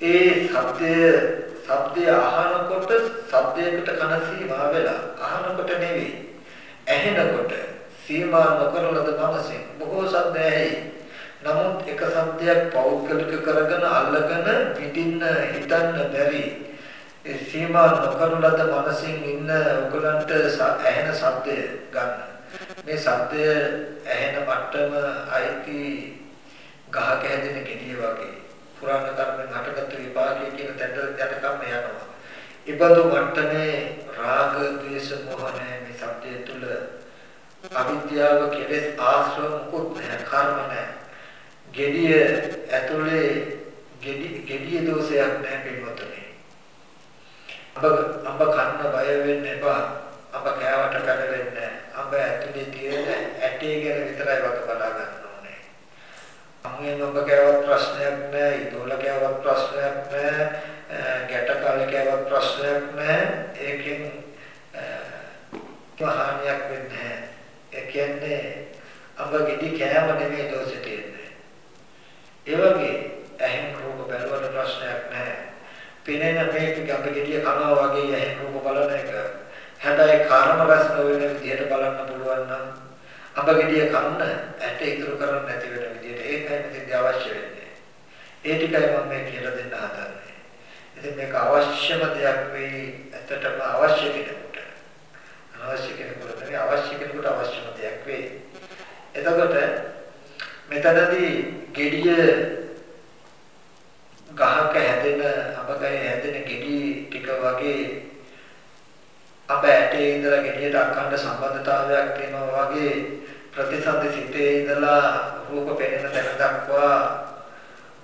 ඒ ශබ්දය ශබ්දය අහනකොට ශබ්දයකට කන සීමා වෙලා අහනකොට නෙවෙයි ඇහෙනකොට සීමා නොකරලද මනසෙන් බොහෝ ශබ්ද ඇහි නමුත් එක ශබ්දයක් පෞද්ගලික කරගෙන අල්ලගෙන විඳින්න හිතන්න බැරි ඒ සීමා නොකරලද මනසින් ඉන්න ඔයගලන්ට ඇහෙන ශබ්දය ගන්න. මේ ශබ්දය ඇහෙන මට්ටම අයිති ගහක හැදෙන ගෙඩිය වගේ පුරාණ කර්මෙන් හටගත් විපාකයේ කියන තැනට යනකම් යනවා. ඉබඳු මට්ටමේ රාග, ද්වේෂ, මොහ නැහැ මේ සත්‍යය තුල අවිද්‍යාව කෙලෙස් ආශ්‍රව මුකුත් නැහැ, කර්ම නැහැ. gediya ඇතුලේ gedi gediya දෝෂයක් නැහැ පින්වතුනි. අඹ අඹ කන්න බය වෙන්න එපා. අඹ කෑවට කඩ වෙන්නේ නැහැ. අඹ ඇතුලේ තියෙන ඇටේ ගැන විතරයි වග බලා ගන්න. අමුයෙන් ඔබ කෑවත් ප්‍රශ්නයක් නැහැ, ඉතෝල කෑවත් ප්‍රශ්නයක් නැහැ, ගැට කාලේ කෑවත් ප්‍රශ්නයක් නැහැ. ඒකෙන් මහානියක් වෙන්නේ නැහැ. ඒ කියන්නේ අඹ ගෙඩි කෑම නෙමෙයි දෝෂෙ තියෙන්නේ. ඒ වගේ ඇහෙන් රූප බැලුවට ප්‍රශ්නයක් නැහැ. පෙනෙන මේ ගඟ ගෙඩිය කනවා වගේ ඇහෙන රූප බලන එක. හැබැයි කාරණ රස නොවන විදිහට බලන්න පුළුවන් නම් අඹ ගෙඩිය කන්න ඇට ඉතුරු කරන්නේ නැති වෙන විදිහට ඒකයි මෙතෙන්දී අවශ්‍ය වෙන්නේ. ඒ ටිකයි මම මේ කියලා දෙන්න හදන්නේ. ඉතින් මේක අවශ්‍යම දෙයක් වෙයි ඇත්තටම අවශ්‍ය කෙනෙකුට. අනවශ්‍ය කෙනෙකුට නෙවෙයි අවශ්‍ය කෙනෙකුට අවශ්‍යම දෙයක් වෙයි. එතකොට මෙතනදී ගෙඩිය ගහක හැදෙන අපගය හැදෙන ගෙඩි ටික වගේ අප ඇටේ ඉඳලා ගෙඩියට අඛණ්ඩ සම්බන්ධතාවයක් තියෙනවා වගේ ප්‍රතිසන්දි සිතේ ඉඳලා රූප පෙනෙන තැන දක්වා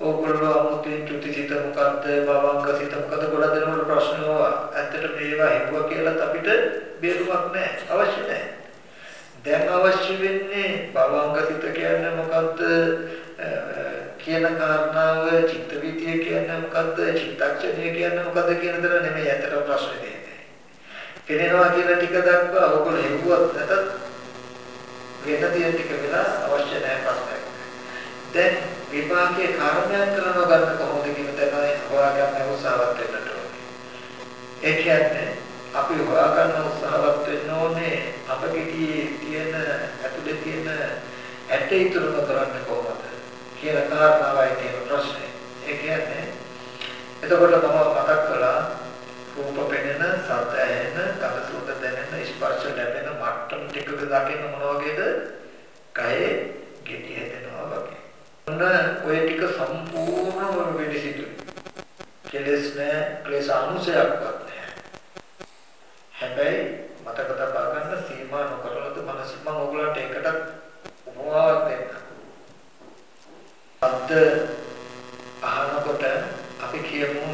ඕගොල්ලෝ අමුතුවෙන් චුතිසිත මොකද්ද භවංග සිත මොකද්ද ගොඩක් දෙනකොට ප්‍රශ්න ඕවා. ඇත්තට මේවා හිතුවා කියලාත් අපිට බේරුමක් නැහැ අවශ්‍ය නැහැ දැන් අවශ්‍ය වෙන්නේ භවංග සිත කියන්නේ මොකද්ද? කියන කාරණාව චිත්ත විද්‍ය කියන්නේ මොකද්ද? චිත්තක්ෂණය කියන්නේ මොකද්ද කියන දර නෙමෙයි. ඇත්තට ප්‍රශ්නේ තියෙන්නේ. පෙනෙනවා කියන ටික දක්වා ඔයගොල්ලෝ හෙව්වොත් නැතත් වෙන තියෙන ටික වෙලා අවශ්‍ය නැහැ ප්‍රශ්නයක්. දැන් විපාකයේ කර්මයක් කරනව ගන්න කොහොමද කියන තමයි හොයාගන්න උත්සාහවත් වෙන්නට ඕනේ. ඒ කියන්නේ අපි හොයාගන්න උත්සාහවත් වෙන්න ඕනේ අපගේ තියෙන ඇතුලේ තියෙන ඇට ඉතුරුම කරන්න කොහොමද? කියන කාරණාවයි තියෙන ප්‍රශ්නේ. ඒ කියන්නේ එතකොට මම මතක් කළා රූප පෙනෙන, සද්ද ඇහෙන, ගඳ සුවඳ දැනෙන, ස්පර්ශ ලැබෙන මට්ටම් ටිකක දකින්න මොන වගේද? කයේ ගෙඩි හැදෙනවා වගේ. ඔන්න ඔය ටික සම්පූර්ණම වෙඩිසිතුයි. කෙලස් නැහැ, ක්ලේශ අනුසයක්වත් නැහැ. හැබැයි මතක තබා ගන්න සීමා නොකරලද මනස මම ඔයගලන්ට එකටත් උපමාවක් දෙන්න. අද අහනකොට අපි කියමු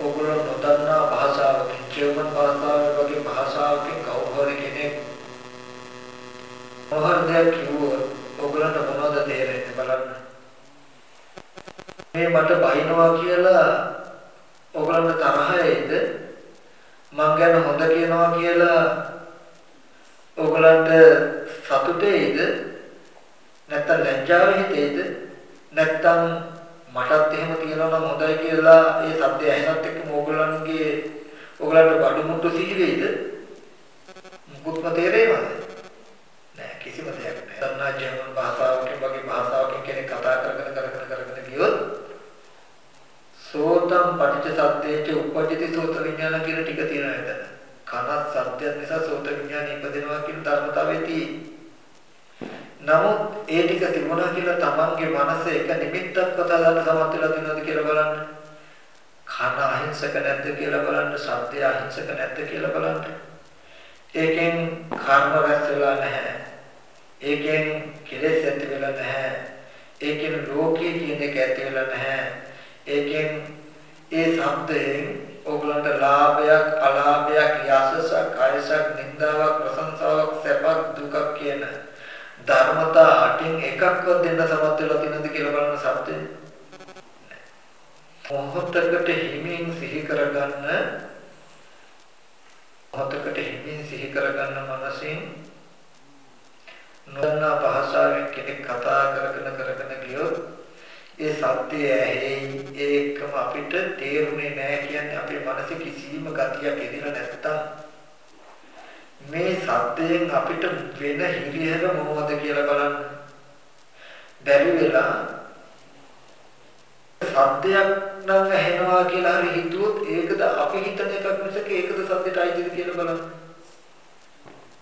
ඔගොල්ලෝ නොදන්නා භාෂාවකින් ජර්මන් භාෂාව වගේ භාෂාවකින් කවුරු කෙනෙක් මොහොතක් කිව්වොත් ඔගොල්ලන්ට මොනවද තේරෙන්නේ බලන්න මේ මට බයිනවා කියලා ඔගොල්ලන්ට තරහයිද මං ගැන හොඳ කියනවා කියලා ඔගොල්ලන්ට සතුටේද නැත්තම් ලැජ්ජාව හිතේද නැත්තම් මටත් එහෙම තියනවා නම් හොඳයි කියලා ඒ සත්‍ය ඇහෙනත් එක්කම ඕගොල්ලන්ගේ ඕගොල්ලන්ට බඩු මුට්ටු සිහි වෙයිද මුකුත්ම තේරෙනවද නෑ කිසිම දෙයක් නෑ. සන්නා ජර්මන් භාෂාවකින් වගේ භාෂාවකින් කෙනෙක් කතා කරගෙන කරගෙන කරගෙන ගියොත් සෝතම් පටිච්ච සද්දේච උපජ්ජති සෝත විඥාන කියන ටික තියෙනවා එතන කනත් සද්දයක් නිසා සෝත විඥාන ඉපදෙනවා කියන ධර්මතාවය තියෙන්නේ නමුත් ඒ ටික තිබුණා කියලා තමන්ගේ මනස එක නිමිත්තක් කතා ගන්න සමත් වෙලා තියෙනවද කියලා බලන්න. කන අහිංසක නැද්ද කියලා බලන්න, ශබ්දය අහිංසක නැද්ද කියලා බලන්න. ඒකෙන් කර්ම රැස් වෙලා නැහැ. ඒකෙන් කෙලෙස් ඇති වෙලා නැහැ. ඒකෙන් ලෝකයේ කියන එක ඇති වෙලා නැහැ. ඒකෙන් ඒ ශබ්දයෙන් ඔගලන්ට ලාභයක්, අලාභයක්, යසසක්, ආයසක්, නිന്ദාවක්, ප්‍රශංසාවක්, සැපක්, දුකක් කියන ධර්මතා අටින් එකක්වත් දෙන්න සමත් වෙලා තියෙනවද කියලා බලන සත්‍යය. මොහොතකට හිමින් සිහි කරගන්න මොහොතකට හිමින් සිහි කරගන්න මනසින් නොදන්නා භාෂාවෙන් කෙනෙක් කතා කරගෙන කරගෙන ගියොත් ඒ සත්‍යය ඇහි ඒකම අපිට තේරුනේ නැහැ කියන්නේ අපේ මනසේ කිසිම ගතියක් එදිලා නැත්තම් මේ සත්‍යයෙන් අපිට වෙන හිරිහැර මොනවද කියලා බලන්න. බැරි වෙලා සත්‍යයක් නම් ඇහෙනවා කියලා හරි හිතුවොත් ඒකද අපි හිතන එකක් මිසක ඒකද සත්‍යයට අයිතිද කියලා බලන්න.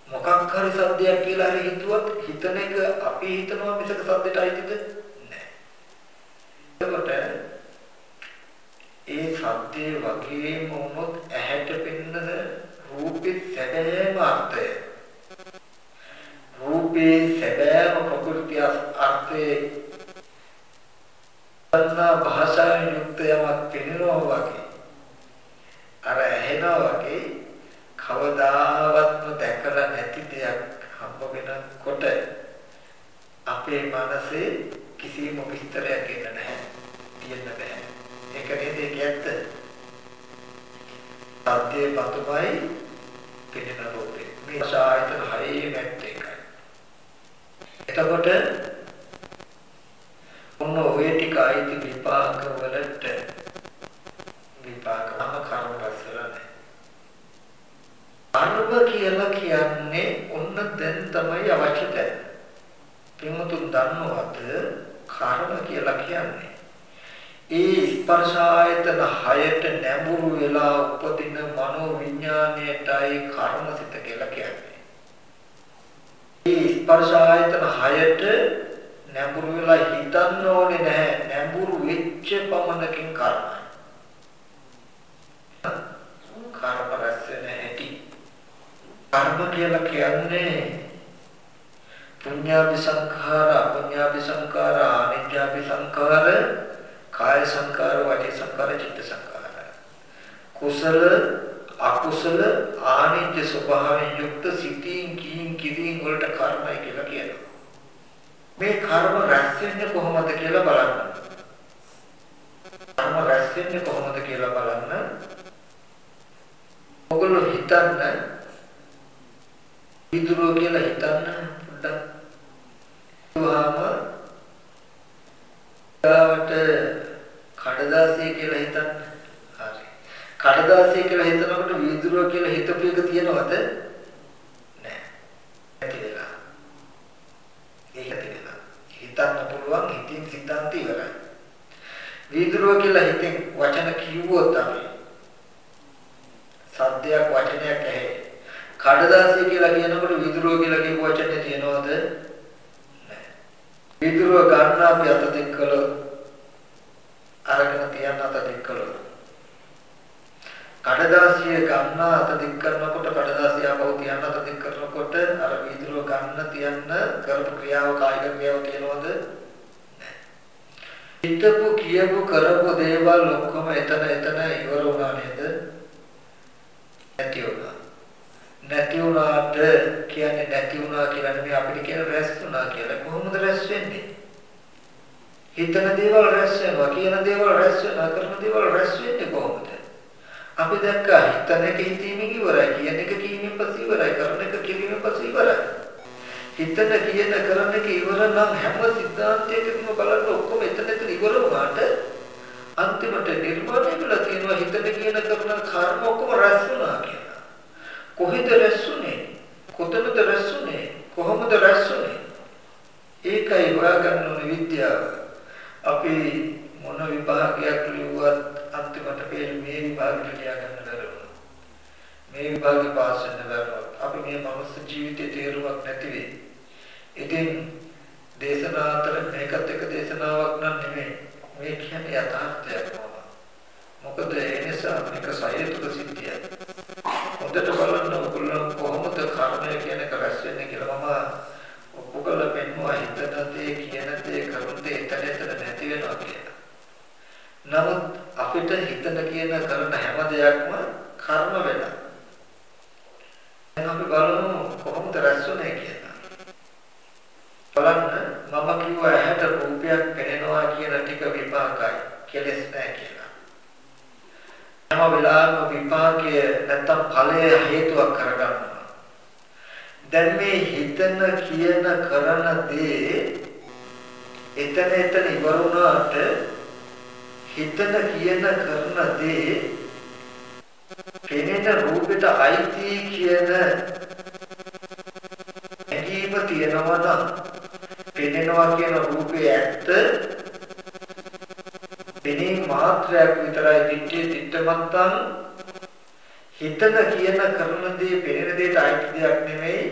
මොකක් හරි සත්‍යයක් කියලා හරි හිතුවත් හිතන එක අපි හිතනවා මිසක සත්‍යයට අයිතිද නැහැ. එතකොට ඒ සත්‍යයේ වගේම වුණොත් ඇහැට පෙනෙන රූපේ සැබෑම අර්ථය රූපේ සැබෑම ප්‍රകൃති අර්ථයේ අන්නා භාෂාවෙන් යුක්ත යමක් පෙනෙනවා වගේ. අර ඇහෙනවා වගේ කවදාවත්ම දැකලා නැති දෙයක් හම්බ වෙනකොට අපේ මනසේ කිසිම විස්තරයක් එන්න නැහැ තියෙන්න බෑ. ඒක නේද? ඒක ඇත්ත. සත්‍යයේ පතුමයි පිටින රූපේ. මේ ආයතන හයේ මැට් එකයි. එතකොට ඔන්න ඔය ටික අයිති විපාක වලට විපාකම කර්ම රැස්ලා නැහැ. අනුභ කියලා කියන්නේ ඔන්න දැන් තමයි අවශ්‍ය දැන්. පින්වතුන් දන්නවද කර්ම කියලා කියන්නේ ඒ ස්පර්ශ ආයතන හයට නැඹුරු වෙලා උපදින මනෝ විඥාණයටයි කර්මසිත කියලා කියන්නේ. ඒ ස්පර්ශ ආයතන හයට නැඹුරු වෙලා හිතන්න ඕනේ නැහැ. නැඹුරු වෙච්ච පමණකින් කර්මයි. කර්ම රැස් වෙන හැටි. කර්ම කියලා කියන්නේ පුඤ්ඤාභි සංඛාර, අපුඤ්ඤාභි සංඛාර, ආනිජ්ජාභි සංඛාර, කාය සංඛාර, වාචික සංඛාර, චිත්ත සංඛාර. කුසල අකුසල ආනිජ්ජ ස්වභාවයෙන් යුක්ත සිතින් කීන් කිදීන් වලට කර්මයි කියලා කියනවා. මේ කර්ම රැස් වෙන්නේ කොහොමද කියලා බලන්න. කර්ම රැස් වෙන්නේ කොහොමද කියලා බලන්න. ඔගොල්ලෝ හිතන්න විදුරෝ කියලා හිතන්න පොඩ්ඩක්. තුහාම ගාවට කඩදාසිය කියලා හිතන්න. හරි. කඩදාසිය කියලා හිතනකොට විදුරෝ කියලා හිතපු එක තියනවද? නැහැ. ඇති වෙලා. ඒක ඇති වෙලා. හිතන්න පුළුවන් හිතින් සිතාන්ති ඉවරයි. විදුරෝ කියලා හිතෙන් වචන කිව්වොත් තමයි සද්දයක් වචනයක් ඇහි. කඩදාසිය කියලා කියනකොට විදුරුව කියලා කියපු වචනේ තියෙනවද? නැහැ. විදුරුව ගන්න අපි අත දෙක් කළොත් අරගෙන තියන්න අත දෙක් කළොත් කඩදාසිය ගන්න අත දෙක් කරනකොට කඩදාසිය ආපහු තියන්න අත දෙක් කරනකොට අර විදුරුව ගන්න තියන්න කරපු ක්‍රියාව කායික ක්‍රියාව තියෙනවද? හිතපු කියපු කරපු දේවල් ඔක්කොම එතන එතන ඉවර වුණා නේද? නැති වුණා. නැති වුණාට කියන්නේ නැති වුණා කියලා නෙමෙයි අපිට කියන රැස් වුණා කියලා. කොහොමද රැස් වෙන්නේ? හිතන දේවල් රැස් වෙනවා, කියන දේවල් රැස් වෙනවා, කරන දේවල් රැස් වෙන්නේ කොහොමද? අපි දැක්කා හිතන එක හිතීමෙන් ඉවරයි, කියන එක කීමෙන් පස්සේ ඉවරයි, කරන එක කිරීමෙන් පස්සේ ඉවරයි. හිතන කියන කරන එක ඉවර නම් හැම සිද්ධාන්තයකම බලන්න ඔක්කොම එතන එතන ඉවර වුණාට අන්තිමට නිර්මාණය වෙලා තියෙනවා හිතන කියන කරන කර්ම ඔක්කොම රැස් වුණා කියලා. කොහෙද රැස්ුනේ? කොතනද රැස්ුනේ? කොහොමද රැස්ුනේ? ඒකයි හොයාගන්න ඕනේ විද්‍යාව. අපි මොන විභාගයක් ලියුවත් අන්තිමට පේන මේ විභාගෙට ලියා ගන්න බැරුණා. මේ විභාගේ පාස් වෙන්න බැරුණා. අපි මේ මනුස්ස ජීවිතේ තේරුමක් නැති වෙයි. ඉතින් දේශනා අතර මේකත් එක දේශනාවක් නම් නෙමෙයි. මේ කියන්නේ යථාර්ථයක් මොකද ඒ නිසා මේක සයතුක සිද්ධිය. හොඳට බලන්න ඔයගොල්ලෝ කොහොමද කර්මය කියන එක රැස් වෙන්නේ කියලා මම ඔක්කොගල පෙන්නවා හිතන දේ කියන දේ කරුණ දේ එතන එතන නැති වෙනවා කියලා. නමුත් අපිට හිතන කියන කරන හැම දෙයක්ම කර්ම වෙනවා. දැන් අපි බලමු කොහොමද රැස් වෙන්නේ කියලා. බලන්න මම කිව්වා ඇහැට රූපයක් පෙනෙනවා කියන ටික විපාකයි කෙලස් නැහැ කියලා. හැම වෙලාවෙම විපාකය නැත්තම් ඵලය හේතුවක් කරගන්නවා. දැන් මේ හිතන කියන කරන දේ එතන එතන ඉවර වුණාට හිතන කියන කරන දේ පෙනෙන රූපෙට අයිති කියන ඇඟීම තියෙනවා නම් පෙනෙනවා කියන රූපේ ඇත්ත පෙනීම මාත්‍රයක් විතරයි දිට්ඨිය දිට්ඨමත්තං හිතන කියන කරන දේ පෙනෙන දෙයට අයිති දෙයක් නෙමෙයි.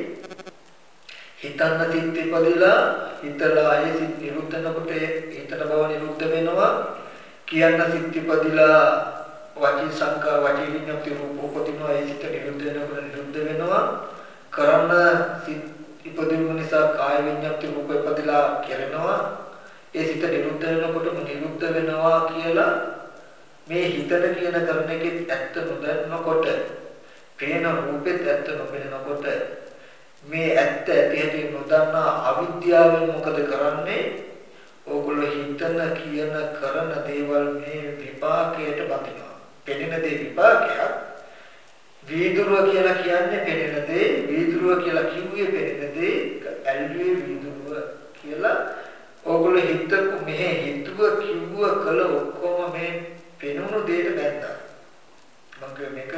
හිතන්න තිත් ඉපදලා හිතලා ආයේ සිත් නිරුද්ධනකොට හිතන බව නිරුද්ධ වෙනවා. කියන්න සිත් ඉපදලා වචී සංකා වචී විඤ්ඤාති රූප උපදිනවා ඒ සිත් නිරුද්ධ වෙනකොට නිරුද්ධ වෙනවා. කරන්න සිත් ඉපදීම නිසා කාය විඤ්ඤාති රූප ඉපදලා කරනවා. ඒ සිත නිරුද්ධ වෙනකොටම නිරුද්ධ වෙනවා කියලා මේ හිතට කියන කරන එකෙත් ඇත්ත නොදන්නකොට පේන රූපෙත් ඇත්ත නොපෙනෙනකොට මේ ඇත්ත ඇති නොදන්නා අවිද්‍යාවෙන් මොකද කරන්නේ? ඕගොල්ලෝ හිතන කියන කරන දේවල් මේ විපාකයට බඳිනවා. පෙනෙන දේ විපාකයක්. වීදුරුව කියලා කියන්නේ පෙනෙන දේ වීදුරුව කියලා කිව්වේ පෙනෙන දේ ඇල්ලුවේ වීදුරුව කියලා ඕගොල්ලෝ හිතපු මෙහෙ හිතුව කිව්ව කළ ඔක්කොම මේ පෙනුණු දෙයට බැඳා මම මේක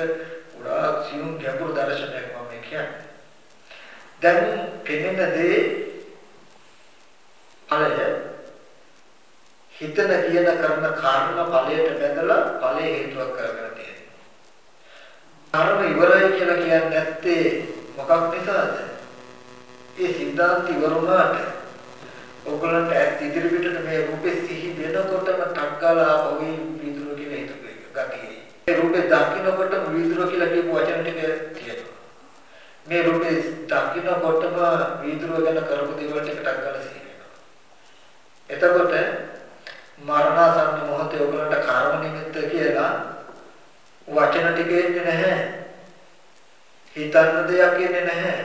උඩා සියුම් ගැඹුරු දර්ශනයක් මම මේ කියන්නේ. දැන් පෙනෙන දේ ඵලය හිතන කියන කරන කාරණා ඵලයට බැඳලා ඵලයේ හේතුවක් කරගෙන තියෙනවා. කර්ම ඉවරයි කියලා කියන්නේ නැත්තේ මොකක් නිසාද? ඒ සිද්ධාන්ත ඉවරුණාට ඔයගලන්ට ඇත් ඉදිරි පිටට මේ රූපේ සිහි වෙනකොටම ටක්ගාලා ආපහු විදුර කියලා හිතපු එක ගතියි. මේ රූපේ දකින්නකොටම විදුර කියලා කියපු වචන ටික තියෙනවා. මේ රූපේ දකින්නකොටම විදුර ගැන කරපු දේවල් ටික ටක්ගාලා සිහි වෙනවා. එතකොට මරණාසන්න මොහොතේ ඔයගලන්ට කර්ම නිමිත්ත කියලා වචන ටික එන්නේ නැහැ. හිතන්න දෙයක් එන්නේ නැහැ.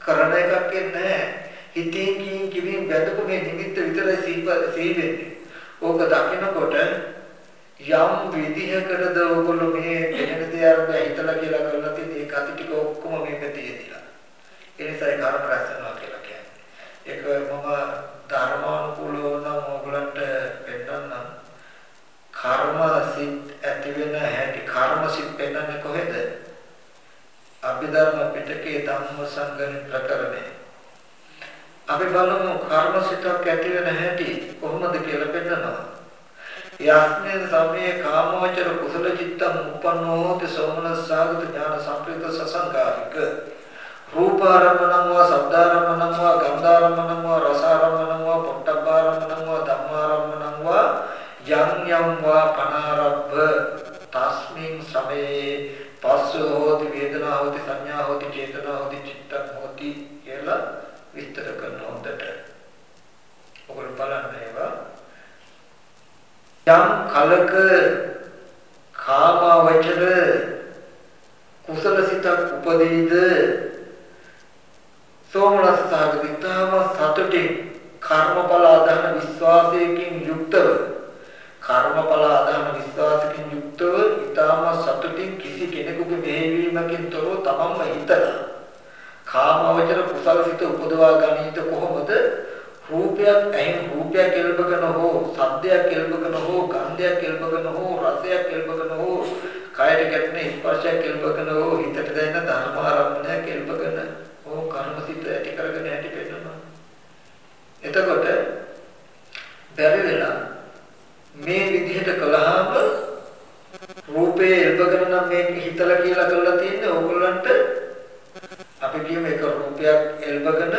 කරන එකක් එන්නේ නැහැ. හිතින් කියින් කිවින් බැඳපු මේ නිමිත්ත විතරයි සිහි වෙන්නේ. ඕක දකිනකොට යම් විදිහකටද ඔයගොල්ලෝ මේ වෙන දේ අරගෙන හිතලා කියලා කරලා තියෙන ඒ කති ටික ඔක්කොම මේක තියෙදිලා. ඒ නිසා කර්ම රැස් වෙනවා කියලා කියන්නේ. ඒක මම ධර්මානුකූලව නම් ඔයගලන්ට පෙන්නන්නම්. කර්ම සිත් ඇති වෙන හැටි කර්ම සිත් පෙන්නන්නේ කොහෙද? අභිධර්ම පිටකේ ධම්ම සංගණ ප්‍රකරණේ අපි බලමු කර්ම සිතක් ඇති වෙන හැටි කොහොමද කියලා පෙන්නනවා. යස්මින් සමේ කාමෝචර කුසල චිත්තං උපන්නෝති සෝමනස්සාගත ඥාන සම්ප්‍රිත සසංකාරික රූපාරම්මණං වා සද්ධාරම්මණං වා ගන්ධාරම්මණං වා රසාරම්මණං වා පොට්ටබ්බාරම්මණං වා ධම්මාරම්මණං වා යම් යම් වා පනාරබ්බ තස්මින් සමේ පස්සෝ හෝති වේදනා හෝති සංඥා හෝති චේතනා හෝති චිත්තං හෝති කියලා විස්තර කරන හොඳට. ඔගොල්ලෝ බලන්න ඒවා. යම් කලක කාමවචර කුසල සිතක් උපදීද සෝමනස්සාගිතාම සතුටින් කර්මඵල අදහන විශ්වාසයකින් යුක්තව කර්මඵල අදහන විශ්වාසකින් යුක්තව ඊටම සතුටින් කිසි කෙනෙකුගේ මෙහෙවීමකින් තොරව තමන්ම හිතලා කාමවචර කුසල සිත උපදවා ගැනීමද කොහොමද? රූපයක් ඇහෙන් රූපයක් එල්බගෙන හෝ සද්දයක් එල්බගෙන හෝ ගන්ධයක් එල්බගෙන හෝ රසයක් එල්බගෙන හෝ කයට ගැටෙන ස්පර්ශයක් එල්බගෙන හෝ හිතට දැනෙන ධර්මාරම්භණයක් එල්බගෙන හෝ කර්මසිත ඇති කරගෙන ඇති වෙනවා. එතකොට බැරි වෙලා මේ විදිහට කළාම රූපේ එල්බගෙන නම් මේක හිතලා කියලා කරලා තියෙන්නේ ඕගොල්ලන්ට අපි කියමු එක රූපයක් එල්බගෙන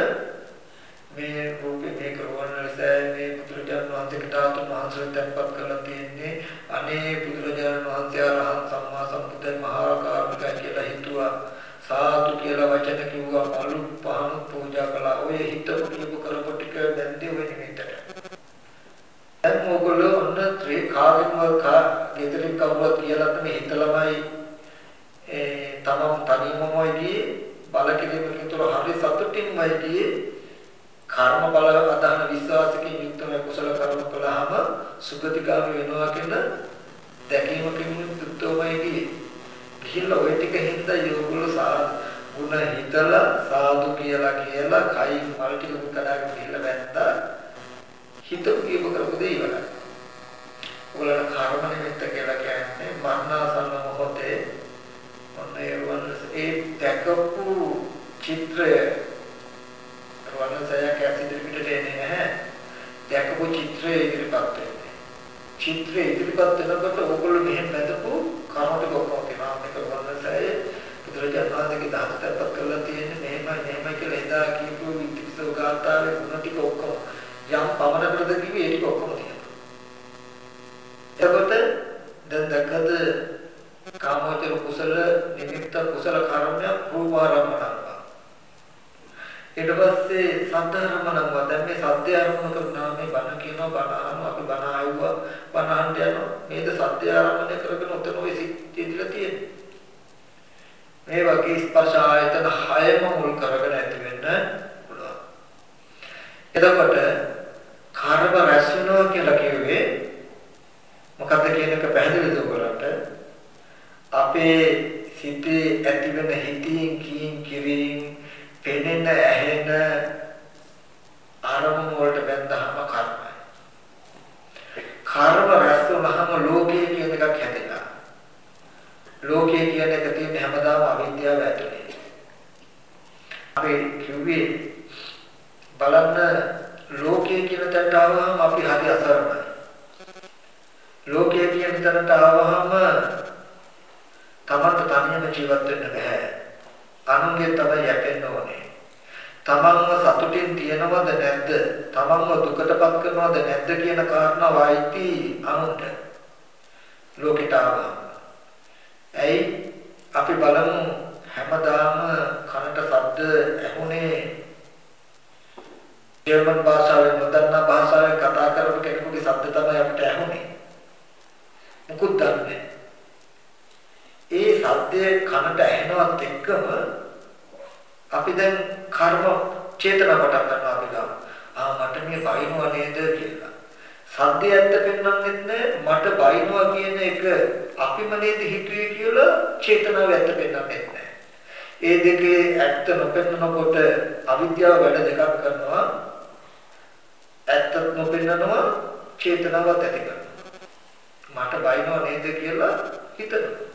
මේ රූපේ මේක රෝවන නිසා මේ බුදුරජාණන් වහන්සේගේ ධාතු මහන්සිය තැන්පත් කරලා තියෙන්නේ අනේ බුදුරජාණන් වහන්සේ අරහත් සම්මා සම්බුද්ධ මහා කාරුණිකයි කියලා හිතුවා. සාදු කියලා වචන කිව්වා. අලු පහන් පූජා කළා. ඔය හිතපු කියපු කරපු ටික දැන්දී ඔය නිමිත්තට දැන් ඕගොල්ලෝ ඔන්න ත්‍රි කාර්යම කා ගෙදරින් කවුරුත් කියලා තමයි හිතලමයි. ඒ තමන් තනියමමයි ගියේ. බලකිරීමකින් තොර හරි සතුටින්මයි ගියේ කර්ම බල අදහන විශ්වාසකින් යුක්තව කුසල කර්ම කළාම සුගතිගාමී වෙනවා කියන දැකීමකින් යුක්තවමයි ගියේ. ගිහිල්ලා ওই ටික හින්දා යෝගුල සා ගුණ හිතලා සාදු කියලා කියලා කයින් මල් ටික කඩාගෙන ගිහිල්ලා වැත්තා. හිතු කීව කරපු දේ ඉවරයි. ඔයාලට කර්ම නිමිත්ත කියලා කියන්නේ මරණාසන්න මොහොතේ ඔන්න ඒ දැකපු චිත්‍රය වර්ණසයක් ඇසිඩ් පිටට එන්නේ නැහැ. දැකපු චිත්‍රය ඉදිරිපත් වෙන්නේ. චිත්‍රය ඉදිරිපත් වෙනකොට ඕගොල්ලෝ මෙහෙම බඳපු කර්මට ඔක්කොම තියෙනවා. මේක වර්ණසය බුදුරජාණන් වහන්සේගේ දානතරපත් කරලා තියෙන්නේ මෙහෙමයි මෙහෙමයි කියලා එදා කියපු විත්තිසෝ ගාථාවේ ගුණ ටික ඔක්කොම යම් පමණකටද කිව්වේ ඒ ටික ඔක්කොම තියෙනවා. එතකොට දැන් දැකද කාමෝචර කුසල නිමිත්ත කුසල කර්මයක් රූපාරම්මණය ඊට පස්සේ සද්ධාරමණව දැන් මේ සත්‍ය ආරම්භ කරනවා මේ බණ කියනවා බණ අහනවා අපි බණ ආයුවා බණ අහන්න යනවා. මේද සත්‍ය ආරම්භය කරගෙන උතන ඔය සිත් ඉදලා තියෙන්නේ. මේ වගේ ස්පර්ශ ආයතන හයම මුල් කරගෙන ඇති වෙන්න පුළුවන්. එතකොට කර්ම රැස් වෙනවා කියලා කිව්වේ මොකද්ද කියන එක පැහැදිලිද ඔයගොල්ලන්ට අපේ සිතේ ඇති වෙන හිතින් කියින් කිරින් පෙනෙන ඇහෙන අරමුණු වලට බැඳහම කර්මයි. කර්ම රැස් වුනහම ලෝකයේ කියන එකක් හැදෙනවා. ලෝකයේ කියන එක තියෙන හැමදාම අවිද්‍යාව ඇතුලේ. අපි කිව්වේ බලන්න ලෝකයේ කියන තැනට ආවම අපි හරි අසරණයි. ලෝකයේ කියන තැනට ආවම තමන්ට තනියම ජීවත් වෙන්න බෑ. අනුන්ගේ තමයි යැපෙන්න ඕනේ. තමන්ව සතුටින් තියනවද නැද්ද? තමන්ව දුකටපත් කරනවද නැද්ද කියන කාරණාව ආйти අනුන්ට. ලෝකයට ඇයි අපි බලමු හැමදාම කනට ශබ්ද ඇහුනේ ජර්මන් භාෂාවෙන් නොදන්නා භාෂාවෙන් කතා කරන කෙනෙකුගේ ශබ්ද තමයි අපිට ඇහුනේ. මුකුත් දන්නේ නැහැ. ඒ ශබ්දය කනට ඇහෙනවත් එක්කම අපි දැන් කර්ම චේතනා කොට ගන්නවා අපි ගාව. ආ මට මේ බයිනවා නේද කියලා. සද්දය ඇත්ත පෙන්වන්නෙත් නෑ මට බයිනවා කියන එක අපිම නේද හිතුවේ කියලා චේතනාව ඇත්ත පෙන්වන්නෙත් නෑ. ඒ දෙකේ ඇත්ත නොපෙන්නකොට අවිද්‍යාව වැඩ දෙකක් කරනවා. ඇත්ත නොපෙන්නනවා චේතනාවත් ඇති කරනවා. මට බයිනවා නේද කියලා හිතනවා.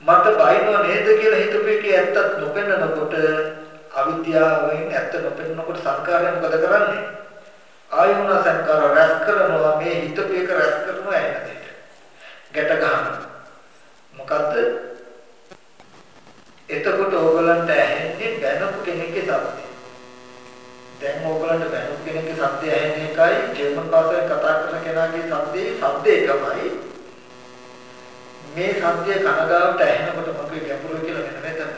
මට බයිනවා නේද කියලා හිතපු එකේ ඇත්තත් නොපෙන්නකොට අවිද්‍යාවෙන් ඇත්ත නොපෙන්නකොට සංකාරය මොකද කරන්නේ? ආයුණ සංකාර රැස් කරනවා මේ හිතපු එක රැස් කරනවා ඇන්නදෙට. ගැට ගන්නවා. මොකද්ද? එතකොට ඕගලන්ට ඇහෙන්නේ බැනපු කෙනෙක්ගේ සද්දය. දැන් ඕගලන්ට බැනපු කෙනෙක්ගේ සද්දය ඇහෙන එකයි ජර්මන් භාෂාවෙන් කතා කරන කෙනාගේ සද්දේ සද්ද එකමයි. මේ සද්දය කනගාවට ඇහෙනකොට මොකද ගැඹුරු කියලා මෙන්න මෙතන.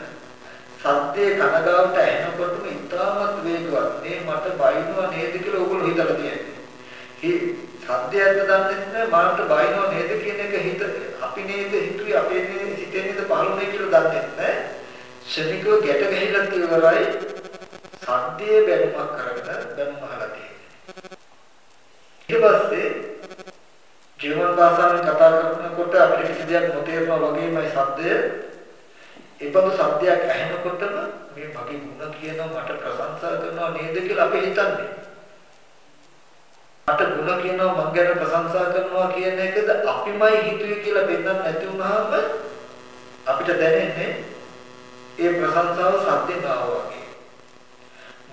සද්දේ කනගාවට ඇහෙනකොටම ඉතාමත් වේගවත්. මේ මට බයිනවා නේද කියලා ඕගොල්ලෝ හිතලා තියෙන්නේ. මේ සද්දයක්ද දන්නේ නැහැ මට බයිනවා නේද කියන එක හිත අපි නේද හිතුවේ අපේ නේද හිතේ නේද පහළුනේ කියලා දන්නේ නැහැ. ශනිකව ගැට ගහිලා ඉවරයි. සද්දේ බැලුමක් කරගෙන බැලුම අහලා තියෙන්නේ. ඊට පස්සේ ජීවන භාෂාවෙන් කතා කරනකොට අපිට කිසි දෙයක් නොතේරෙනවා වගේමයි සද්දය. ඒබඳු සද්දයක් ඇහෙනකොටම මේ මගේ ಗುಣ කියනවා මට ප්‍රශංසා කරනවා නේද කියලා අපි හිතන්නේ. මට ಗುಣ කියනවා මං ගැන ප්‍රශංසා කරනවා කියන එකද අපිමයි හිතුවේ කියලා පෙන්වන්න නැති වුනහම අපිට දැනෙන්නේ ඒ ප්‍රශංසාව සද්දෙන් ආවා වගේ.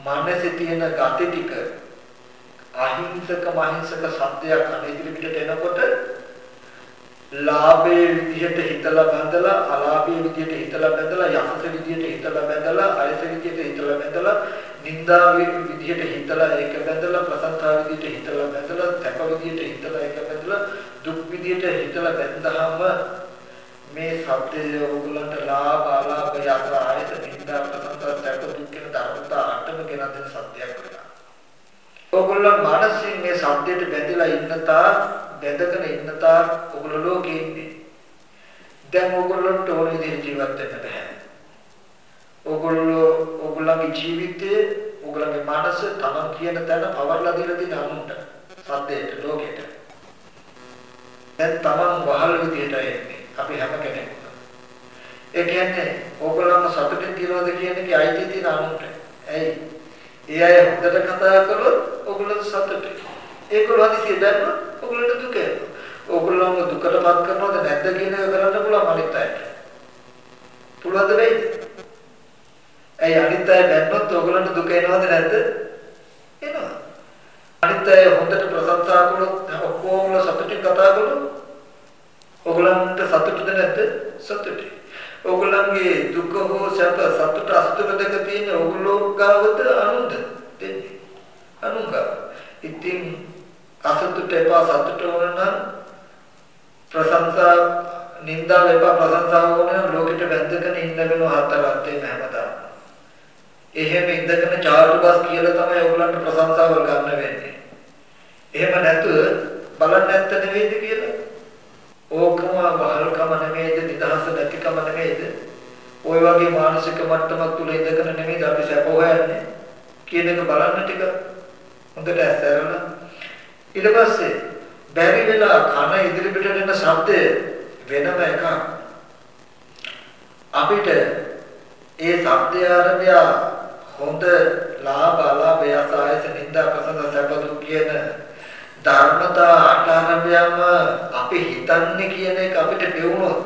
මනසේ තියෙන gati ටික අහිංසක මහිංසක සත්‍යයක් අනිදිරිට එනකොට ලාභයේ විදිහට හිතලා බඳලා අලාභයේ විදිහට හිතලා බඳලා යහත විදිහට හිතලා බඳලා අයත විදිහට හිතලා බඳලා නින්දාවේ විදිහට හිතලා ඒක බඳලා ප්‍රසන්නතාව විදිහට හිතලා බඳලා තැප විදිහට හිතලා ඒක බඳලා දුක් විදිහට හිතලා බඳහම මේ සත්‍යය ඕගලන්ට ලාභ අලාභ යහත අයත නින්දා ප්‍රසන්නතාව තැප දුක් ඕගොල්ලෝ මානසින් මේ සද්දයට බැඳලා ඉන්න තා බැඳගෙන ඉන්න තා ඕගොල්ලෝ ලෝකේ ඉන්නේ. දැන් ඕගොල්ලන්ට ඕන විදිහට ජීවත් වෙන්න බෑ. ඕගොල්ලෝ ඕගොල්ලන්ගේ ජීවිතයේ ඕගොල්ලන්ගේ මනස තමන් කියන තැන පවර්ලා දීලා තියෙන අනුන්ට සද්දයට ලෝකෙට. දැන් තමන් වහල් විදිහට එන්නේ. අපි හැම කෙනෙක්ම. ඒ කියන්නේ ඕගොල්ලන්ම සතුටින් තියනවද කියන එකේ අයිතිය තියෙන අනුන්ට. ඇයි? ඒ අය හොඳට කතා කළොත් ඔයගොල්ලෝ සතුටුයි. ඒගොල්ලෝ හදිසියෙ දැම්මොත් ඔයගොල්ලන්ට දුක එනවා. ඔයගොල්ලෝම දුකටපත් කරනවද නැද්ද කියන එක කරන්න පුළුවන් අනිත් අයට. පුළුවන්ද වෙයිද? ඇයි අනිත් අය දැම්මොත් ඔයගොල්ලන්ට දුක එනවද නැද්ද? එනවා. අනිත් අය හොඳට ප්‍රශංසා කළොත් ඔක්කොම සතුටින් කතා කළොත් ඔයගොල්ලන්ට සතුටුද නැද්ද? සතුටුයි. ඕගොල්ලන්ගේ දුක හෝ සැප සතුට අසතුට දෙක තියෙන ඕගොල්ලෝ ගාවද අනුන්ද දෙන්නේ. අනුන් ගාව ඉතින් අසතුට එපා සතුට ඕන නම් ප්‍රශංසා නිന്ദා එපා ප්‍රශංසා ඕන නම් ලෝකෙට වැඳගෙන ඉන්න වෙනවා හතරක් දෙන්න හැමදාම. එහෙම ඉඳගෙන චාරු බස් කියලා තමයි ඕගොල්ලන්ට ප්‍රශංසාව ගන්න වෙන්නේ. එහෙම නැතුව බලන්න නැත්te නෙවෙයිද කියලා? ඕකම වහල්කම නෙමෙයිද නිදහස නැතිකම නෙමෙයිද? ওই වගේ මානසික මට්ටමක් තුල ඉඳගෙන නෙමෙයිද අපි සැප හොයන්නේ? කියන එක බලන්න ටික. හොඳට ඇස්සරන ඊට පස්සේ බැරි වෙලා කන ඉදිරි පිට වෙන ශබ්දය වෙනම එකක්. අපිට ඒ ශබ්දය ආරම්භය හොඳ ලාභ අලාභය සායස නින්දා ප්‍රසන්න සැප දුක් කියන ධර්මතා අටාරම්භයම අපි හිතන්නේ කියන එක අපිට පෙවුනොත්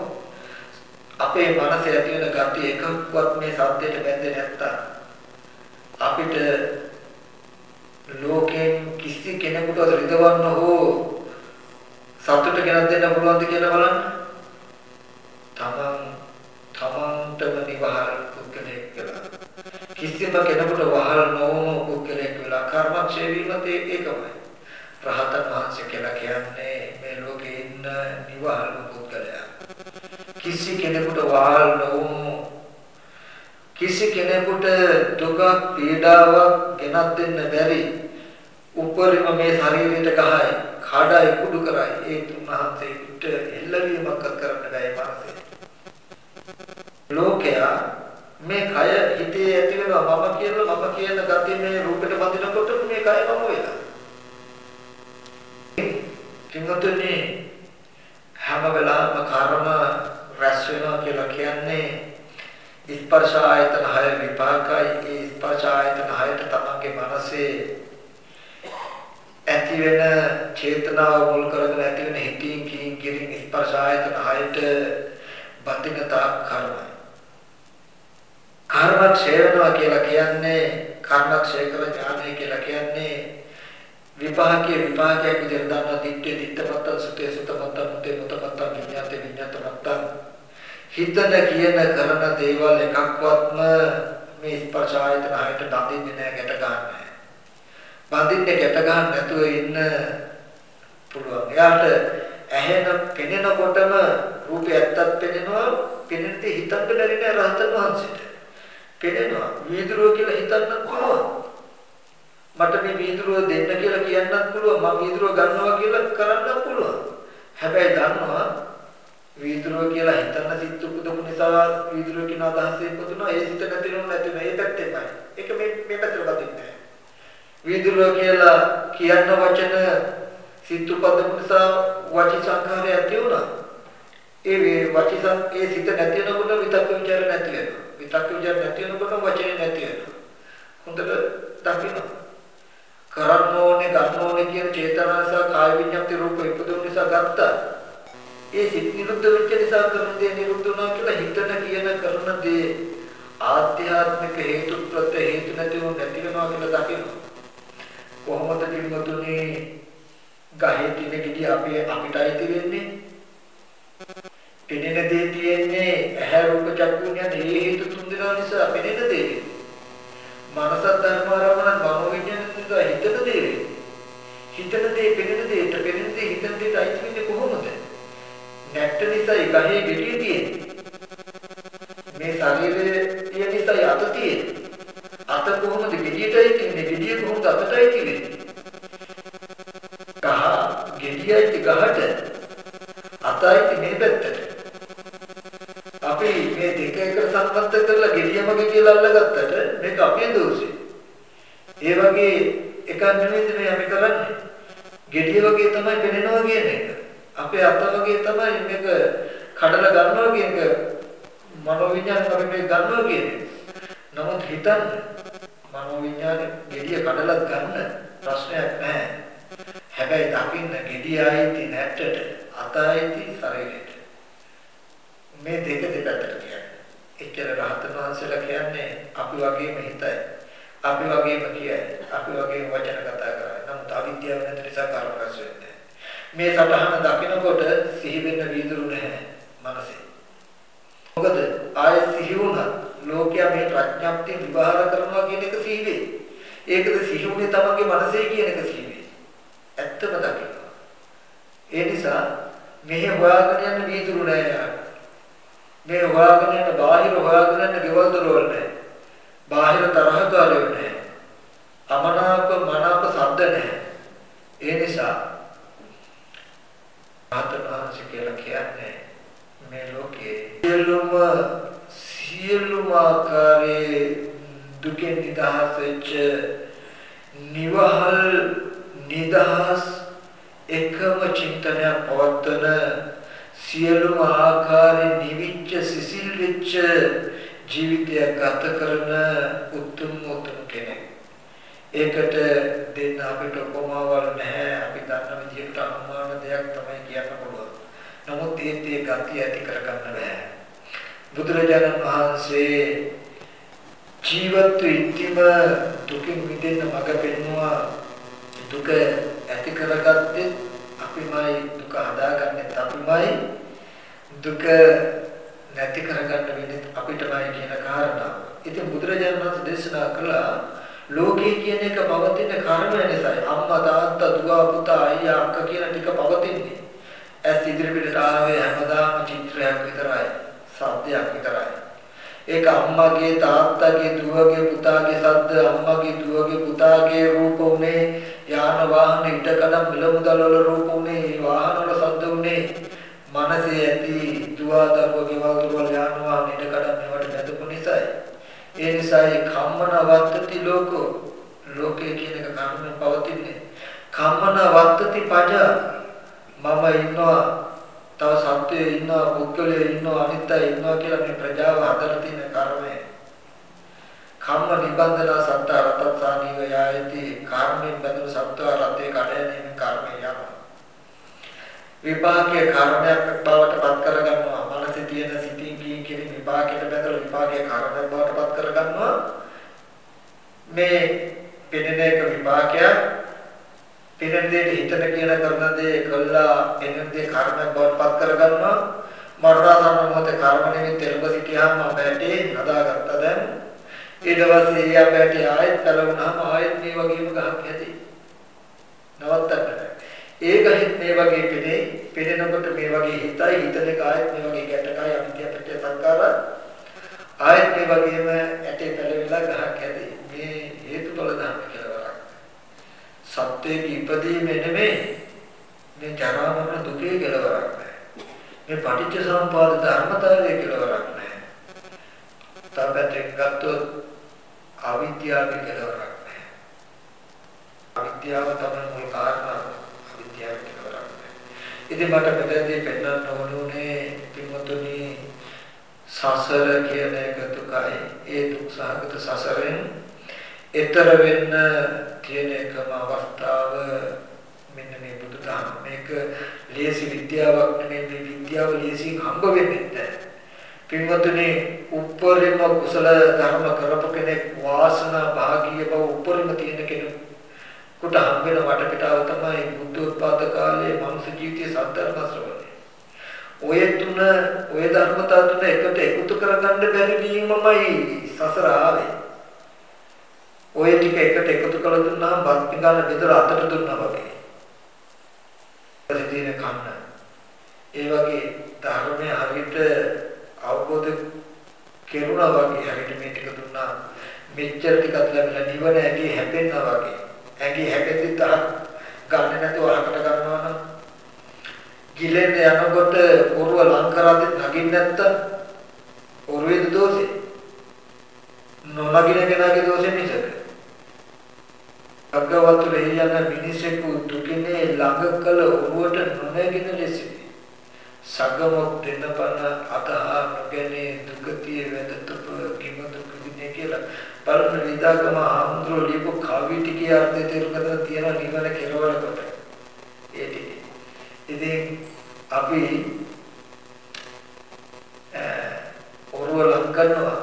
අපේ මනසේ ඇති වෙන gati එකක්වත් මේ සද්දයට බැඳෙන්නේ නැත්තම් අපිට ලෝකෙන් කිසි කෙනෙකුට රිදවන්න හෝ සතුට ගෙනත් දෙන්න පුළුවන්ද කියලා බලන්න. තමන් තමන්ටම නිවහල් පුද්ගලයෙක් කියලා. කිසිම කෙනෙකුට වහල් නොවුණු පුද්ගලයෙක් වෙලා කර්මක්ෂය වීමත් ඒකමයි. රහතන් වහන්සේ කියලා කියන්නේ මේ ලෝකේ ඉන්න නිවහල් පුද්ගලයා. කිසි කෙනෙකුට වහල් නොවුණු කිසි කෙනෙකුට දුක පීඩාවක් ගෙනත් දෙන්න බැරි උපරිම මේ ශරීරයට ගහයි කඩයි කුඩු කරයි ඒ තුන්වහන්සේට එල්ලවීමක් කරන්න බැයි මානසේ ලෝකයා මේ කය හිතේ ඇති වෙනවා. මම කියලා මම කියන gati මේ රූපෙට බඳිනකොට මේ කය මම වෙලා. කිංගතුනි හැම වෙලාවම කර්ම රැස් වෙනවා කියලා කියන්නේ ස්පර්ශ ආයතන හය විපාකයි ඒ ස්පර්ශ ආයතන හයට තමන්ගේ මනසේ ඇති වෙන චේතනාව මුල් කරගෙන ඇති වෙන හිතින් කියින් කිරින් ස්පර්ශ ආයතන හයට බඳින තාක් කර්මයි. කර්ම ක්ෂය වෙනවා කියලා කියන්නේ කර්ම ක්ෂය කර ඥානය කියලා කියන්නේ විපාකයේ විපාකයක් විදිහට දන්නා දිට්ඨිය දිට්ඨමත්ත සුතේ සුතමත්ත මුතේ මුතමත්ත විඤ්ඤාතේ විඤ්ඤාතමත්ත හිතන කියන කරන දේවල් එකක්වත්ම මේ ස්පර්ශ ආයතන හයට බඳින්නේ නැහැ ගැට ගන්නෑ. බඳින්නේ ගැට ගන්න නැතුව ඉන්න පුළුවන්. එයාට ඇහෙන පෙනෙනකොටම රූපය ඇත්තත් පෙනෙනවා, පෙනෙන්නේ හිතන්න බැරි නෑ රහතන් වහන්සේට. පෙනෙනවා. වීදුරුව කියලා හිතන්නත් පුළුවන්. මට මේ වීදුරුව දෙන්න කියලා කියන්නත් පුළුවන් මම වීදුරුව ගන්නවා කියලා කරන්නත් පුළුවන්. හැබැයි දන්නවා වීදුරුව කියලා හිතන සිත් උපදපු නිසා වීදුරුව කියන අදහස ඉපදුනා ඒ සිත නැතිනම් නැති මේ පැත්තේ තමයි ඒක මේ මේ පැත්තට බදින්නේ වීදුරුව කියලා කියන වචන සිත් උපදපු නිසා වචි සංඛාරය ඇති වුණා. ඒ වචි ඒ සිත නැති වෙනකොට විතක්ක ਵਿਚාර නැති වෙනවා. විතක්ක ਵਿਚාර නැති වෙනකොට වචනේ නැති වෙනවා. හොඳට දකින්න කරන්න ඕනේ ගන්න ඕනේ කියන චේතනාව නිසා කාය විඤ්ඤාති රූප ඉපදුන නිසා ගත්තා. ඒ සිත් නිරුද්ධ වෙච්ච නිසා කරන දේ නිරුද්ධ වුණා කියලා හිතන කියන කරන දේ ආධ්‍යාත්මික හේතු ප්‍රත්‍ය හේතු නැතිව නැති වෙනවා කියලා දකින්න. කොහොමද පින්වතුනි ගහේ තියෙන කිඩි අපි අපිටයි තියෙන්නේ? පෙනෙන දේ තියෙන්නේ ඇහැ රූප චක්කු කියන මේ හේතු තුන් දෙනා නිසා පෙනෙන දේ. මනස ධර්මාරමණ මනෝවිඤ්ඤාණ නිසා හිතන දේ. හිතන දේ පෙනෙන දේට පෙනෙන දේ හිතන දේට අයිති වෙන්නේ කොහොමද? නැට්ට නිසායි ගහේ ගෙඩිය තියෙන්නේ. මේ ශරීරයේ තියෙන නිසායි අත තියෙන්නේ. අත කොහොමද ගෙඩියටයි තියෙන්නේ? ගෙඩිය කොහොමද අතටයි තියෙන්නේ? ගහ ගෙඩියයි ගහට අතයි මේ පැත්තට. අපි මේ දෙක එකට සම්බන්ධ කරලා ගෙලියමගේ කියලා අල්ලගත්තට මේක අපේ දෝෂේ. ඒ වගේ එකක් නෙමෙයි මේ අපි කරන්නේ. ගෙඩිය වගේ තමයි පෙනෙනවා කියන එක. අපේ අත වගේ තමයි මේක කඩලා ගන්නවා කියන එක මනෝවිඤ්ඤාණය වගේ මේ ගන්නවා කියන එක. නමුත් හිතන්න මනෝවිඤ්ඤාණය ගෙඩිය කඩලා ගන්න ප්‍රශ්නයක් නැහැ. හැබැයි දකින්න ගෙඩිය ආයේ නැට්ටට අත ආයේ ශරීරයට මේ දෙක දෙපැත්තට කියන්නේ. එච්චර රහතන් වහන්සේලා කියන්නේ අපි වගේම හිතයි. අපි වගේම කියයි. අපි වගේම වචන කතා කරයි. නමුත් අවිද්‍යාව නැති නිසා කර්ම රැස් වෙන්නේ. මේ සටහන දකිනකොට සිහි වෙන්න වීදුරු නැහැ මනසේ. මොකද ආයෙ සිහි වුණා ලෝකයා මේ ප්‍රඥප්තිය විවහාර කරනවා කියන එක සිහි වෙයි. ඒකද සිහි වුණේ තමන්ගේ මනසේ කියන එක සිහි වෙයි. ඇත්තම දකිනවා. ඒ නිසා මෙහි හොයාගෙන යන වීදුරු නැහැ. මේ හොයාගෙන යන බාහිර හොයාගෙන යන ගෙවල් දොරවල් නැහැ. බාහිර තරහකාරයෝ නැහැ. අමනාප මනාප සද්ද නැහැ. ඒ නිසා ආතනාංශ කියලා කියන්නේ මේ ලෝකයේ සියලුම සියලුම ආකාරයේ දුකෙන් නිදහස් වෙච්ච නිවහල් නිදහස් එකම චින්තනයක් පවත්වන සියලුම ආකාරයෙන් නිවිච්ච සිසිල් වෙච්ච ජීවිතයක් ගත කරන උතුම් උතුම් කෙනෙක් ඒකට දෙන්න අපිට උපමාවල් නැහැ. අපි දන්න විදිහට අනුමාන දෙයක් තමයි කියන්න පුළුවන්. නමුත් ඒත් ඒ ගතිය ඇති කරගන්න බෑ. බුදුරජාණන් වහන්සේ ජීවත් ඉතිම දුකින් මිදෙන්න මඟ පෙන්වුවා දුක ඇති කරගත්තේ අපිමයි දුක හදාගන්නේ අපිමයි දුක නැති කරගන්න වෙන්නේ අපිටමයි කියන කාරණාව. ඉතින් බුදුරජාණන් වහන්සේ දේශනා කළා ලෝකේ කියන එක පවතින කර්මය නිසායි. අම්මා තාත්තා දුව පුතා අයියා අක්කා කියන ටික පවතින්නේ. ඇස් ඉදිරිපිටට ආවේ හැමදාම චිත්‍රයක් විතරයි. සත්‍යයක් විතරයි. ඒක අම්මගේ තාත්තගේ දුවගේ පුතාගේ සද්ද අම්මගේ දුවගේ පුතාගේ රූප උනේ යාන වාහන ඉඩකඩම් මිල මුදල් වල රූප උනේ වාහන වල සද්ද උනේ. මනසේ ඇති දුව දරුවෝ ගෙවල් දොරවල් යාන වාහන ඉඩකඩම් මේවට බැඳපු නිසායි. ඒ නිසායි කම්මන වත්තති ලෝකෝ. ලෝකේ කියන එක කර්මෙන් පවතින්නේ. කම්මන වත්තති පජ. මම ඉන්නවා තව සත්‍යයේ ඉන්නවා පුද්ගලයේ ඉන්නවා අනිත්‍යයේ ඉන්නවා කියලා මේ ප්‍රජාව හදලා තියෙන කර්මය. කම්ම නිබන්ධන සත්ත රතත්සානීව යායති. කර්මෙන් බඳුන සත්ව රතේ කඩයනීමේ කර්මය යනවා විපාකයේ කර්මයක් බවට පත් කරගන්නවා. මනසේ තියෙන සිතින් කියින් කියන විපාකයට බඳලා විපාකයේ කර්මයක් බවට පත් කරගන්නවා. මේ පෙනෙන එක විපාකයක්. පෙනෙන දෙයට හිතන කියන කරන දේ කළා පෙනෙන දේ කර්මයක් බවට පත් කරගන්නවා. මරණාසන්න මොහොතේ කර්ම නිමිත්ත එළඹ සිටියාම බැටේ හදාගත්තා දැන් ඊට පස්සේ ඊයා බැටේ ආයෙත් කලවුනහම ආයෙත් මේ වගේම ගහක් ඇති. නවත්තන්න ඒ ගහෙත් මේ වගේ පෙනේ. පෙනෙනකොට මේ වගේ හිතයි. හිතන එක ආයෙත් මේ වගේ ගැටකයි. අවිද්‍යාව පිටේ සංකාර ආයෙත් මේ වගේම ඇටේ පැලවිලා ගහක් ඇති. මේ හේතුඵල ධර්ම කියලා වරක්. සත්‍යයේ ඉපදීම නෙමෙයි. මේ ජරා මරණ දුකේ කෙලවරක් නැහැ මේ පටිච්ච සමුපාද ධර්මතාවයේ කෙලවරක් නැහැ තාපැත්තෙන් ගත්තොත් අවිද්‍යාවේ කෙලවරක් නැහැ. අවිද්‍යාව තමයි මුල් කාරණා. විද්‍යාව කියලා ඉතින් මට මෙතනදී පෙන්වන්න ඕනුනේ පින්වතුනි සසර කියන එක දුකයි. ඒ දුක් සහගත සසරෙන් ඈතර වෙන්න කියන එකම අවස්ථාව මෙන්න මේ බුදුදහම. මේක ලේසි විද්‍යාවක් නෙමෙයි. මේ විද්‍යාව ලේසියෙන් හම්බ වෙන්නේ නැහැ. පින්වතුනි උපරිම කුසල ධර්ම කරපු කෙනෙක් වාසනා භාගීය බව උපරිම තියෙන කෙනෙක් කොට හම් වෙන වටපිටාව තමයි බුද්ධ උත්පාද කාලයේ මනුෂ්‍ය ජීවිතයේ සද්ධර්ම ශ්‍රවණය. ඔය තුන ඔය ධර්මතා තුන එකට එකතු කරගන්න බැරි වීමමයි සසර ආවේ. ඔය ටික එකට එකතු කරලා දුන්නාම බත් පිඟාන බෙදලා අතට දුන්නා වගේ. ප්‍රතිදින කන්න. ඒ වගේ ධර්මයේ හරියට අවබෝධ කෙරුණා වගේ හරියට මේ ටික දුන්නා. මෙච්චර ටිකක් ලැබිලා නිවන ඇගේ හැපෙන්නා වගේ. ඇඟේ හැපෙද්දි තරක් ගන්න නැතුව අහකට ගන්නවා නම් ගිලෙන්න යනකොට ඔරුව ලං කරද්දි නගින්න නැත්තම් ඔරුවේද දෝෂේ? නොනගින කෙනාගේ දෝෂේ මිසක. අග්ගවතුර එළියන මිනිසෙකු දුකිනේ ළඟ කළ ඔරුවට නොනගින ලෙසයි සගමොත් දෙන්නපන අතහා නොගැනේ දුකතිය වැදතුප කිම දුක විනේ කියලා. බලන විදාකම ආන්දරෝ ලියපු කවි ටිකේ අර්ථය තේරුම් ගන්න තියෙන නිවන කෙරවල කොට ඒ ටික. ඉතින් අපි ඔරුව ලං කරනවා.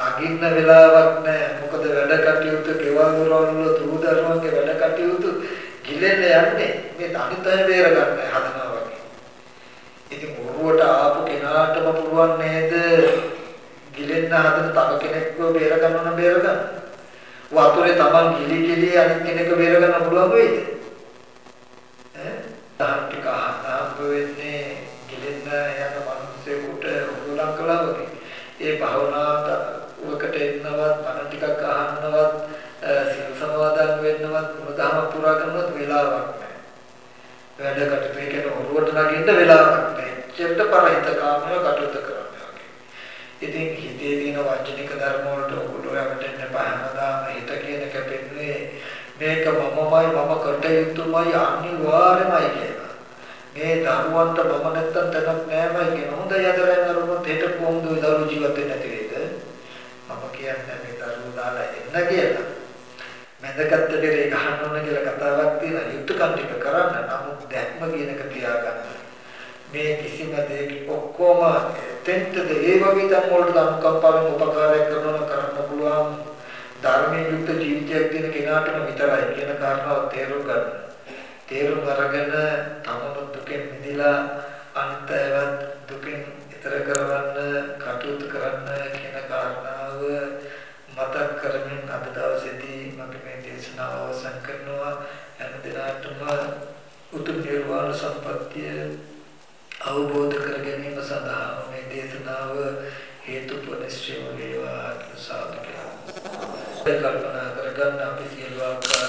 නගින්න වෙලාවක් නැහැ මොකද වැඩ කටයුතු ගෙවල් දොරවල් වල දූ දරුවන්ගේ වැඩ කටයුතු ගිලෙන්න යන්නේ. මේ තනිතය බේර ගන්න හදනවා. වගේ. ඉතින් ඔරුවට ආපු කෙනාටම පුළුවන් නේද ගිලෙන්න හදන තව කෙනෙක්ව බේර ගන්න නම් බේර ගන්න. වතුරේ Taman ගිලි ගිලි අනිත් කෙනෙක්ව බේර ගන්න පුළුවන් වෙයිද? ඈ? තහන් ටික අහන්න වෙන්නේ ගිලෙන්න යන මිනිස්සුන්ට උගලක් කළා වගේ. ඒ භවනාවට එන්නවත් බණ ටිකක් අහන්නවත් සිල් සමාදන් වෙන්නවත් මුදහම පුරා කරනවත් වෙලාවක් නැහැ. වැඩ කටයුතු කියන ඔරුවට නගින්න වෙලාවක් නැහැ. චෙත්ත පරිහිත කාමය කටයුතු කරනවා. ඉතින් හිතේ තියෙන වචනික ධර්ම වලට ඔගොල්ලෝ යමටෙන්න පහනදාම හිත කියන එක පෙන්නේ මේක මමමයි මම කට යුතුමයි අනිවාර්යමයි කියලා. මේ දරුවන්ට මම නැත්තම් තැනක් නෑමයි කියන හොඳ යදරෙන් අරුමුත් හෙට කොහොමද ওই දරුවෝ ජීවත් වෙන්නේ නැති වේද? මම කියන්නේ මේ දරුවෝ දාලා එන්න කියලා. මැදකට දෙරේ ගහන්න ඕන කියලා කතාවක් තියෙනවා. යුතුයකම් ටික කරන්න නමුත් දැක්ම කියන එක තියාගන්න. මේ කිසිම දෙයක ඔක්කොම තෙන්ටද ඒ වගේ තැන් වලට අනුකම්පාවෙන් උපකාරයක් කරනවා කරන්න පුළුවන් ධර්මයේ යුක්ත ජීවිතයක් දින කෙනාටම විතරයි කියන කාරණාව තේරුම් ගන්න. තේරුම් අරගෙන තමන දුකෙන් මිදලා අන්තයවත් දුකින් ඈතර කරවන්න කටයුතු කරන්න කියන කාරණාව මතක් කරමින් අද දවසේදී මගේ මේ දේශනාව අවසන් කරනවා හැම දිනකටම උතුම් නිර්වාණ සම්පත්තිය අවබෝධ කර ගැනීම සඳහා මේ දේශනාව හේතුපනිශ්චය වේවා සාදු කියලා. කල්පනා කරගන්න අපි සියලු ආකාරයෙන්